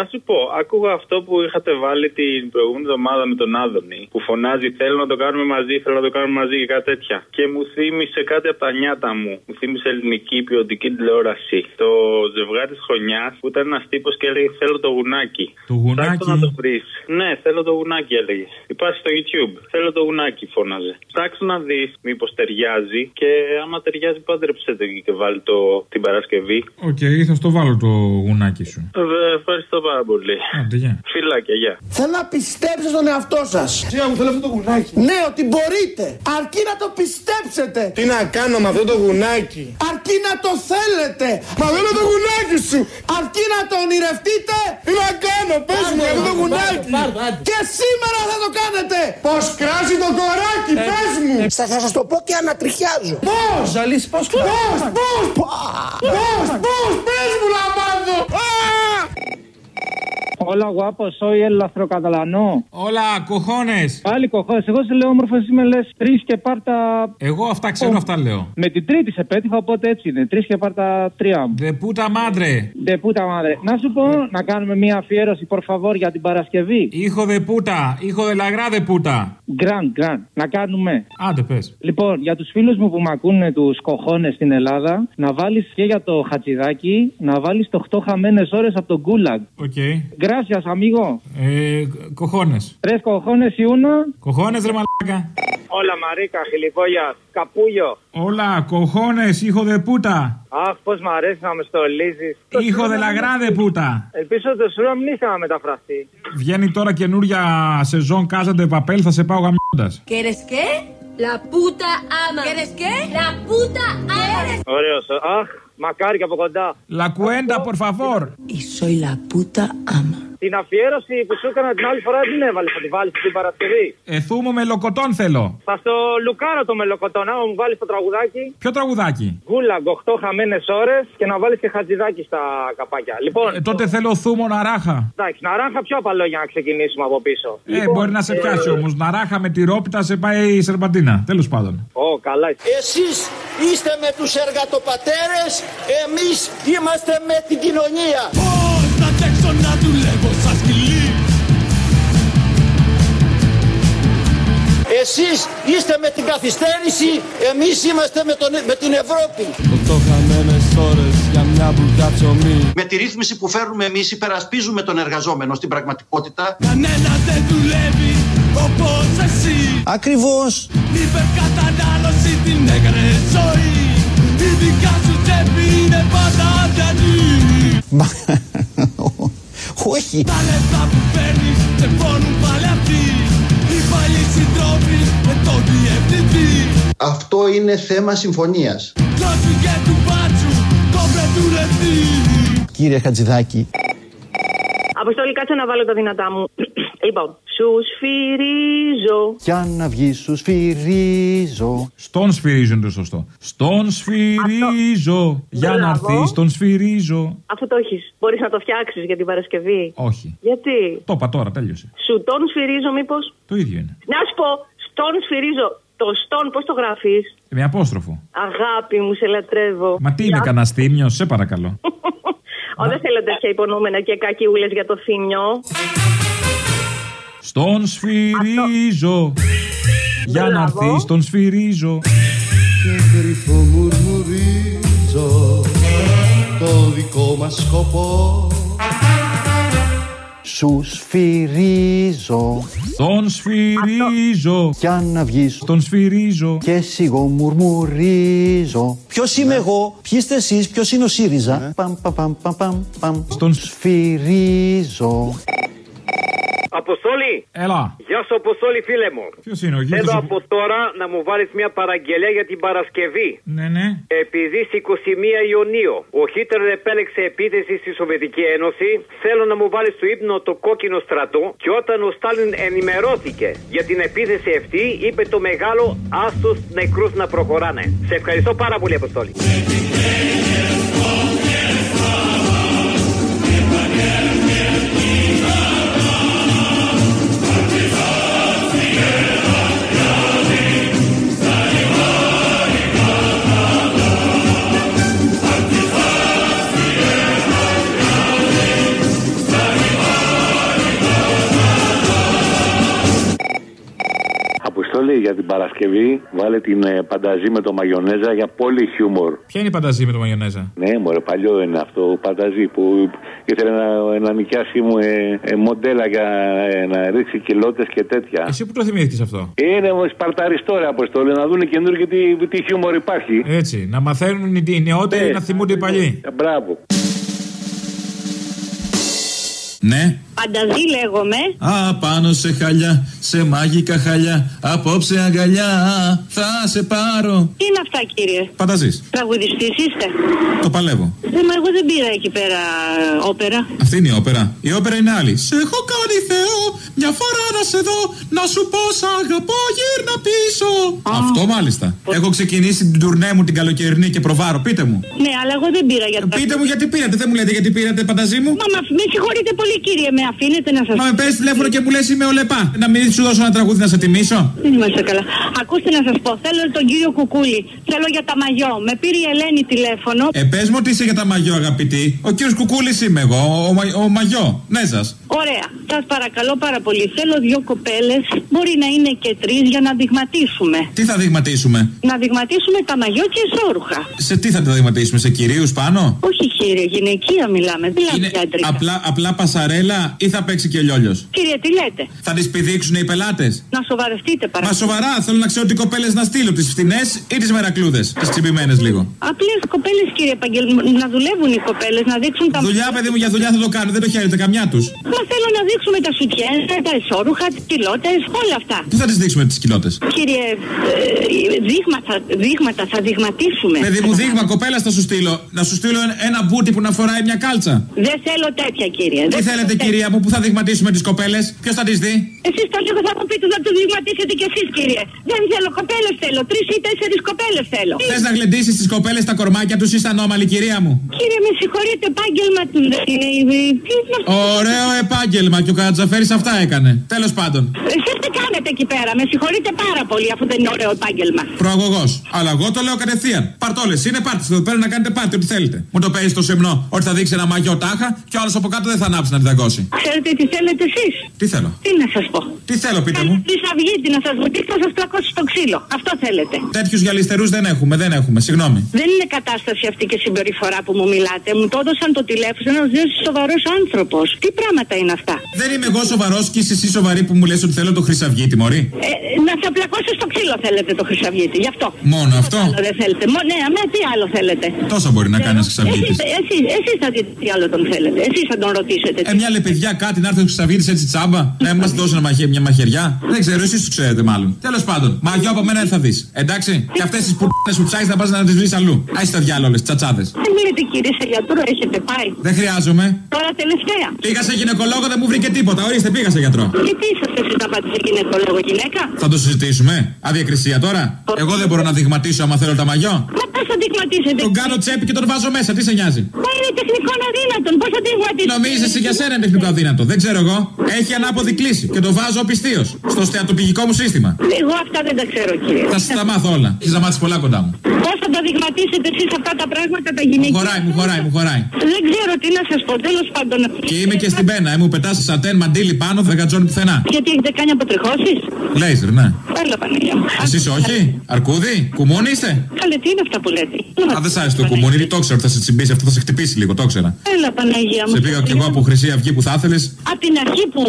Να σου πω, άκουγα αυτό που είχατε βάλει την προηγούμενη εβδομάδα με τον Άδωνη που φωνάζει Θέλω να το κάνουμε μαζί, θέλω να το κάνουμε μαζί και κάτι τέτοια. Και μου θύμισε κάτι από τα νιάτα μου. Μου θύμισε ελληνική ποιοτική τηλεόραση. Το ζευγάρι της χρονιάς που ήταν ένας τύπος και έλεγε Θέλω το γουνάκι. Το γουνάκι; Ψάξτε να το βρεις. Ναι, θέλω το γουνάκι έλεγε. Υπάρχει στο YouTube. Θέλω το γουνάκι φώναζε. Ψάξω να δεις μήπως ταιριάζει και άμα ταιριάζει πάντρεψε το εκεί και βάλει το, την Παρασκευή. Οκ, θα στο βάλω το γουνάκι σου. Ε, Ευχαριστώ πάρα πολύ. Άντε, γεια. Φιλάκια, γεια. Θέλω να πιστέψετε στον εαυτό σας. Τι μου θέλω αυτό το γουνάκι. Ναι, ότι μπορείτε. Αρκεί να το πιστέψετε. Τι να κάνω με αυτό το γουνάκι; Αρκεί να το θέλετε. Μα δεν είναι το γουνάκι σου. Αρκεί να το ονειρευτείτε. Τι να κάνω, πες μου αυτό το γουνάκι. Και σήμερα θα το κάνετε. Πώς κράζει το κοράκι, Ε, πες μου. Θα σας το πω και ανατριχιάζω. Πώς; Ζαλίσει, πώς Πώς, πώς; Πώς, πώς. Πες μου να μάθω. Hola guapo, soy el Λαθροκαταλανό. Όλα, κοχώνες. Πάλι κοχώνες. Εγώ σε λέω όμορφος, εσύ με λες τρεις και πάρτα. Εγώ αυτά ξέρω, αυτά λέω. Με την τρίτη σε πέτυχα, οπότε έτσι είναι. Τρεις και πάρτα τρία μου. De puta madre. De puta madre. Να σου πω να κάνουμε μια αφιέρωση, por favor, για την Παρασκευή. Hijo de puta, hijo de la gran de puta. Gran, gran. Να κάνουμε. Άντε πες. Λοιπόν, για τους φίλους μου που μ' ακούνε τους cojones στην Ελλάδα, να βάλεις και για το Χατζηδάκη, να βάλεις το 8 χαμένες ώρες από τον Γκούλαγκ. Ok. Gracias, amigo. Ε, cojones. Tres cojones y uno. Κοχώνες ρε μαλάκα. Όλα Μαρίκα, χιλιβόγια, καπούλιο. Όλα, κοχώνες, ήχο δε πούτα. Αχ, πώς μ' αρέσει να με στολίζεις. Ήχο δε λαγρά δε πούτα. Ελπίζω το σου να μην είχε να μεταφραστεί. Βγαίνει τώρα καινούρια σεζόν Κάζαντε Παπέλ, θα σε πάω γαμιώντας. ¿Quieres qué? La puta ama. ¿Quieres qué? La puta ama. Ωραίος. Αχ, μακάρι και από κοντά. La cuenta, por favor. Y soy la puta ama. Την αφιέρωση που σου έκανα την άλλη φορά την έβαλες. Θα τη βάλεις την Παρασκευή. Εθούμο με λοκοτόν θέλω. Θα στο λουκάρω το μελοκοτόν. Άμα μου βάλεις το τραγουδάκι. Ποιο τραγουδάκι; Γκούλαγκ 8 χαμένες ώρες και να βάλεις και χατζηδάκι στα καπάκια. Λοιπόν. Ε, τότε θέλω θούμο ναράχα. Εντάξει, ναράχα πιο απαλό για να ξεκινήσουμε από πίσω. Ε, μπορεί να σε πιάσει όμως. Ναράχα με τη ρόπιτα σε πάει η σερπαντίνα. Τέλος πάντων. Ω, καλά. Εσείς είστε με τους εργατοπατέρες, εμείς είμαστε με την κοινωνία. Πώς να αντέξω να δουλεύω σαν σκυλί Εσείς είστε με την καθυστέρηση, εμείς είμαστε με, τον, με την Ευρώπη. Οκτώ χαμένες ώρες για μια μπουκιά ψωμί Με τη ρύθμιση που φέρνουμε εμείς υπερασπίζουμε τον εργαζόμενο στην πραγματικότητα. Κανένα δεν δουλεύει όπως εσύ Ακριβώς. Υπερκατανάλωση την έκανε ζωή Η [LAUGHS] Όχι. Τα λεφτά που παίρνεις σε πόνουν πάλι αυτοί Οι παλιοί συντρόφοι με τον διευθυντή Αυτό είναι θέμα συμφωνίας. Δώσου και του μπάτσου τον πρετουλευτή Κύριε Χατζηδάκη. Αποστόλη, κάτσε να βάλω τα δυνατά μου. [CLEARS THROAT] λοιπόν, σου σφυρίζω. Κι αν να βγει σου σφυρίζω. Στον σφυρίζω είναι το σωστό. Στον σφυρίζω. Για να Μπράβο. έρθεις, τον σφυρίζω. Αφού το έχεις, μπορείς να το φτιάξεις για την Παρασκευή. Όχι. Γιατί; Το είπα τώρα, τέλειωσε. Σου τον σφυρίζω, μήπως; Το ίδιο είναι. Να σου πω, στον σφυρίζω. Το στον, πώς το γράφεις; Με απόστροφο. Αγάπη μου, σε λατρεύω. Μα τι είναι κανένα θύμιο, σε παρακαλώ. [LAUGHS] Ω, δεν θέλω τέτοια υπονοούμενα και κακιούλες για το θύμιο. Στον σφυρίζω. Για να Μπράβο. έρθει, τον σφυρίζω. Και κρυφό μουρμουρίζω το δικό μας σκοπό Σου σφυρίζω. Τον σφυρίζω. Κι αν να βγεις. Τον σφυρίζω. Και σιγό μουρμουρίζω. Ποιος είμαι εγώ, ποιοι είστε εσείς, ποιος είναι ο ΣΥΡΙΖΑ; Παμ, παμ, παμ, παμ, παμ, παμ. Στον σφυρίζω. Αποστόλη! Έλα. Γεια σου, Αποστόλη, φίλε μου. Ποιος είναι ο Θέλω από τώρα να μου βάλεις μια παραγγελία για την Παρασκευή. Ναι, ναι. Επειδή στις 21 Ιουνίου ο Χίτερ επέλεξε επίθεση στη Σοβιετική Ένωση, θέλω να μου βάλεις στο ύπνο το κόκκινο στρατό και όταν ο Στάλιν ενημερώθηκε για την επίθεση αυτή, είπε το μεγάλο άστος νεκρούς να προχωράνε. Σε ευχαριστώ πάρα πολύ, Αποστόλη. Αποστόλη για την Παρασκευή, βάλε την ε, πανταζή με το μαγιονέζα για πολύ χιούμορ. Ποια είναι η πανταζή με το μαγιονέζα; Ναι, μωρέ, παλιό είναι αυτό, πανταζή που ήθελε να, να νοικιάσει μου ε, ε, μοντέλα για ε, να ρίξει κιλότε και τέτοια. Εσύ που το θυμήθηκες αυτό; Είναι μου σπαρταριστό ρε Αποστόλη, να δουν καινούργιο τι, τι χιούμορ υπάρχει. Έτσι, να μαθαίνουν οι οι νεότεροι Ναι. να θυμούνται οι παλιοί. Ε, Μπράβο. Ναι. Πανταζή λέγομαι. Α, πάνω σε χαλιά, σε μάγικα χαλιά, απόψε αγκαλιά, θα σε πάρω. Τι είναι αυτά, κύριε; Φανταζείς, Τραγουδιστής είστε; το παλεύω. Δεν, μα εγώ δεν πήρα εκεί πέρα ε, όπερα. Αυτή είναι η όπερα. Η όπερα είναι άλλη. Σε έχω κάνει Θεό, μια φορά να σε δω, να σου πω σ' αγαπώ, γύρνα πίσω. Αυτό μάλιστα. Έχω ξεκινήσει την τουρνέ μου την καλοκαιρινή και προβάρω. Πείτε μου. Ναι, αλλά εγώ δεν πήρα για τα. Πείτε μου γιατί πήρατε, δεν μου λέτε γιατί πήρατε, πανταζή μου. Μα, μα με συγχωρείτε πολύ, κύριε, με αφήνετε να σα Μα με παίρνεις τηλέφωνο και μου λες είμαι ο Λεπά. Να μην σου δώσω ένα τραγούδι να σε τιμήσω. Δεν είμαστε καλά. Ακούστε να σας πω, θέλω τον κύριο Κουκούλη. Θέλω για τα μαγιό. Με πήρε η Ελένη τηλέφωνο. Ε, πες μου τι είσαι για τα μαγιό, αγαπητή. Ο κύριος Κουκούλης είμαι εγώ, ο, ο, μα- ο μαγιό. Ναι, σας. Ωραία. Σας παρακαλώ πάρα πολύ. Θέλω δύο κοπέλες, μπορεί να είναι και τρεις, για να δειγματίσουμε. Τι θα δειγματίσουμε; Να δειγματίσουμε τα μαγιό και εσόρουχα. Σε τι θα τα δειγματίσουμε, σε κυρίους πάνω; Όχι, κύριε, γυναικεία μιλάμε. Δεν μιλάμε για αντρικά. Απλά, απλά πασαρέλα ή θα παίξει και λιόλιος; Κύριε, τι λέτε; Θα τις πηδήξουν οι πελάτες; Να σοβαρευτείτε Μα παρακαλώ. σοβαρά, θέλω να ξέρω τι κοπέλες να στείλω. Τις φθηνέ ή τις μερακλούδες. Τις τσιμπημένες λίγο. Απλές κοπέλες, κύριε Παγγελ, να δουλεύουν οι κοπέλες, να δείξουν τα. Δουλειά, παιδί μου, για δουλειά θα το κάνω. Δεν το χαίρετε καμιά τους. Μα θέλω να δείξουμε τα σουτιέν, τα εσόρουχα, τις πιλότες, όλα αυτά. Πού θα τις δείξουμε τις κοιλότε. Κύριε, ε, δείγματα, δείγματα, θα δειγματίσουμε. Παιδί μου, δείγμα κοπέλα θα σου στείλω. Να σου στείλω ένα- ένα μπούτι που να φοράει μια κάλτσα. Δεν θέλω τέτοια, κύριε. Τι θέλετε, κυρία μου, που θα δειγματίσουμε τις κοπέλες. Ποιος θα τις δει; Εσείς το λίγο θα μου πείτε να το δειγματίσετε κι εσείς, κύριε. Δεν θέλω κοπέλες, θέλω. Τρεις ή τέσσερις κοπέλες θέλω. Θες να γλεντήσεις τις κοπέλες τα κορμάκια τους ή στα ανώμαλη, κυρία μου; Κύριε, με συγχωρείτε, επάγγελμα του δεν είναι. ε, Τι είναι αυτό. Ωραίο επάγγελμα και ο Κατζαφέρης αυτά έκανε. Τέλος πάντων. Εσείς τι κάνετε εκεί πέρα, με συγχωρείτε πάρα πολύ αφού δεν είναι ωραίο επάγγελμα. Προαγωγός. Αλλά εγώ το λέω κατευθείαν. Παρτόλες, είναι πάρτι εδώ πέρα να κάνετε πάρτι, ό,τι θέλετε. Μου το παίζεις το σεμνό ότι θα δείξει ένα μαγιό τάχα και ο άλλος από κάτω δεν θα ανάψει να τη δαγκώσει. Ξέρετε τι θέλετε εσείς; Τι θέλω. Τι να σας πω; Τι θέλω, πείτε μου. Τι αυγίτη να σας βουτήξει να σας πλακώσει στο ξύλο. Αυτό θέλετε. Τέτοιους γυαλιστερούς δεν έχουμε, δεν έχουμε. Συγγνώμη. Δεν είναι κατάσταση αυτή και συμπεριφορά που μου μιλάτε. Μου το έδωσαν το τηλέφωνο ένας σοβαρός άνθρωπος. Τι πράγματα είναι αυτά; Δεν είμαι εγώ σοβαρός και είσαι εσύ σοβαρή που μου λες ότι θέλω το χρυσαυγίτη, Μωρή. Ε, να σα πλακώσει στο ξύλο θέλετε το χρυσαυγίτη. Γι' αυτό. Μόνο αυτό; Άλλο δεν θέλετε. Μο, ναι, με τι άλλο θέλετε. Τόσα μπορεί να κάνει ένας χρυσαυγίτης. Εσείς, εσείς, εσείς θα δείτε τι άλλο τον θέλετε. Εσείς θα τον ρωτήσετε. Ε, μια λεπιδιά κάτι να έρθει ο χρυσαυγίτη έτσι τσάμπα. Να μας δώσει ένα μαχαι, μια μαχαιριά. Δεν ξέρω, εσείς του ξέρετε μάλλον. Τέλος πάντων, μαγιό από μένα δεν θα δεις. Εντάξει. Και αυτές τις που που ψάχνεις να πας να τις βρεις αλλού. Α τα διάλογε, όλες, τσατσάδες. Δεν λέτε κύριε σε γιατρό, έχετε πάει; Δεν χρειάζομαι. Τώρα τελευταία. Πήγα σε γυναικολόγο, δεν μου βρήκε τίποτα. Ορίστε, πήγα σε γιατρό. Και τι είσαστε εσείς να πάτε σε γυναικολόγο γυναίκα; Θα το συζητήσουμε. Αδιακρισία τώρα. Εγώ δεν μπορώ να δειγματίσω άμα θέλω τα μαγιό. Μα πώς θα δειγματίσετε. Τον κάνω τσέπη και τον βάζω μέσα. Τι σε νοιάζει; Μα είναι τεχνικό αδύνατον. Πώς θα δειγματίσετε. Νομίζεις εσύ για σένα είναι τεχνικό αδύνατο. Δεν ξέρω εγώ. Έχει ανάποδη κλίση και το βάζω πιστίω στο στεατοπηγικό μου σύστημα. Εγώ αυτά δεν τα ξέρω κύριε. Θα σας τα μάθω όλα. Έχεις να μάθεις πολλά κοντά μου. Πώς θα τα δειγματίσετε εσείς αυτά τα πράγματα τα γυναικεία; Μου χωράει, μου χωράει, μου χωράει. Δεν ξέρω τι να σας πω. Τέλος πάντων. Και είμαι και στην πένα, ε, μου πετάς σατέν μαντίλι πάνω, δεν κατζώνει πουθενά. Γιατί έχετε κάνει αποτριχώσει. Λέιζερ, ναι. Έλα, Παναγία μου. Εσείς όχι, αρκούδι, κουμούνι είστε; Καλέ, τι είναι αυτά που λέτε; Α, δεν σ' άρεσε το κουμούνι, το ήξερα ότι θα σε τσιμπήσει, αυτό θα σε χτυπήσει λίγο, το ήξερα. Έλα, Παναγία μου. Σε πήγα κι εγώ από Χρυσή Αυγή που θα ήθελες. Από την αρχή που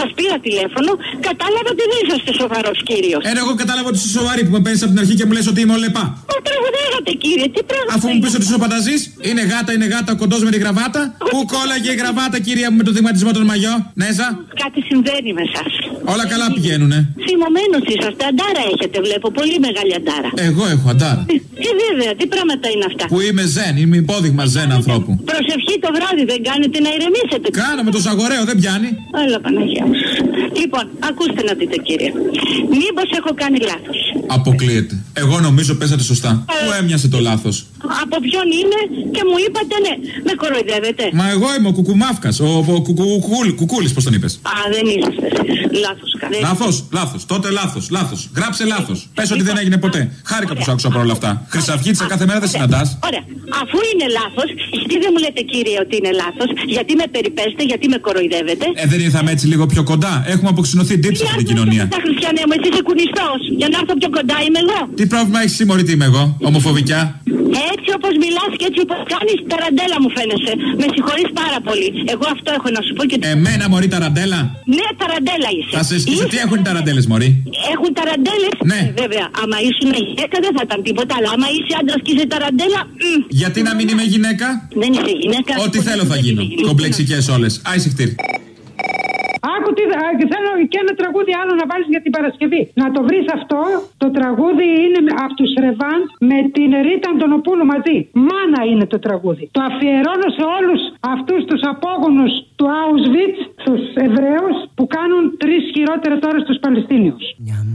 σας πήρα τηλέφωνο, κατάλαβα ότι δεν είσαστε σοβαρός κύριος. Ένα εγώ κατάλαβα ότι είσαι σοβαρή που με παίρνεις από την αρχή και μου λες ότι είμαι ολεπά. Μα τραγουδάγατε, κύριε, τι πράγμα. Αφού μου πεις ότι είσαι πανταζής, είναι γάτα, είναι γάτα, κοντός με τη γραβάτα. Πού κόλλαγε η γραβάτα, κυρία μου, με το δειγματισμό των μαγιό, Νέζα. Κάτι συμβαίνει με εσά. Όλα καλά πηγαίνουνε. Θυμωμένος είσαστε, αντάρα έχετε, βλέπω. Πολύ μεγάλη αντάρα. Εγώ έχω αντάρα. Ε, βέβαια, τι πράγματα είναι αυτά; Που είμαι ζεν, είμαι υπόδειγμα ζεν ανθρώπου. Προσευχή το βράδυ δεν κάνετε να ηρεμήσετε. Κάνω με το σαγοραίο, δεν πιάνει. Έλα, Παναγία μου. Λοιπόν, ακούστε να δείτε, κύριε. Μήπως έχω κάνει λάθος; Αποκλείεται. Εγώ νομίζω πέσατε σωστά. Μου έμοιασε το λάθος; Από ποιον είμαι και μου είπατε ναι. Με κοροϊδεύετε. Μα εγώ είμαι ο κουκουμάφκας. Ο, ο κουκούλη, κουκούλης, πώς τον είπες; Α, δεν είσαστε. Λάθος κανένα. Λάθος, λάθος. Τότε λάθος, λάθος. Γράψε λάθος. Πες ότι δεν έγινε ποτέ. Χάρηκα που σου άκουσα παρόλα αυτά. Χρυσαυγίτσα κάθε μέρα δεν συναντάς. Ωραία. Αφού είναι λάθος, γιατί δεν μου λέτε κύριε ότι είναι λάθος, γιατί με περιπέστε, γιατί με κοροϊδεύετε; Ε, δεν ήρθαμε έτσι λίγο πιο κοντά. Έχουμε αποξενωθεί τύψη αυτή την κοινωνία. Τα χριστιανέ μου, εσύ είσαι κουνιστός. Για να έρθω πιο κοντά είμαι εγώ. Τι πρόβλημα έχεις σήμερα, τι είμαι εγώ, ομοφοβικιά; Έτσι όπως μιλάς και έτσι όπως κάνεις, ταραντέλα μου φαίνεσαι. Με συγχωρείς πάρα πολύ. Εγώ αυτό έχω να σου πω και. Εμένα, Μωρή ταραντέλα. Ναι, ταραντέλα είσαι. Θα σε σκίσω, τι έχουν οι ταραντέλε, Μωρή; Έχουν ταραντέλε. Ναι. Ε, βέβαια, άμα ήσουν γυναίκα δεν θα ήταν τίποτα. Αλλά άμα είσαι άντρας και είσαι ταραντέλα. μ, Γιατί να μην είμαι γυναίκα; Δεν είσαι γυναίκα. Ό,τι θέλω θα γίνω. Κομπλεξικές όλες. Άισε χτύρ. Άκου τι θα- θέλω και ένα τραγούδι άλλο να βάλεις για την Παρασκευή. Να το βρεις αυτό. Το τραγούδι είναι από τους Ρεβάν με την Ρίτα Αντωνοπούλου μαζί. Μάνα είναι το τραγούδι. Το αφιερώνω σε όλους αυτούς τους απόγονους του Auschwitz, τους Εβραίους, που κάνουν τρεις χειρότερα τώρα στους Παλαιστίνιους.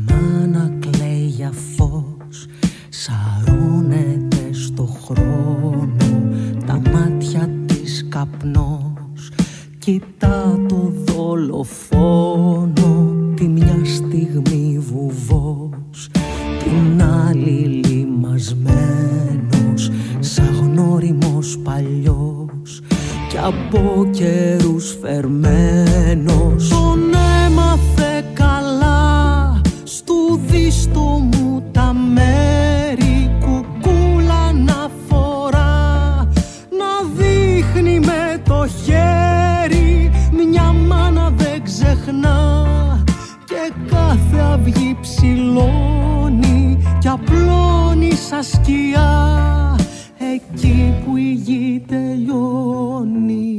Μάνα κλαίει για φως Σαρώνεται στο χρόνο Τα μάτια της καπνός Κοιτά το δολοφόνο Τη μια στιγμή βουβός Την άλλη λιμασμένος Σαν γνώριμος παλιός Κι από καιρούς φερμένος. Τον έμαθε ξυλώνει και απλώνει σαν σκιά εκεί που η γη τελειώνει.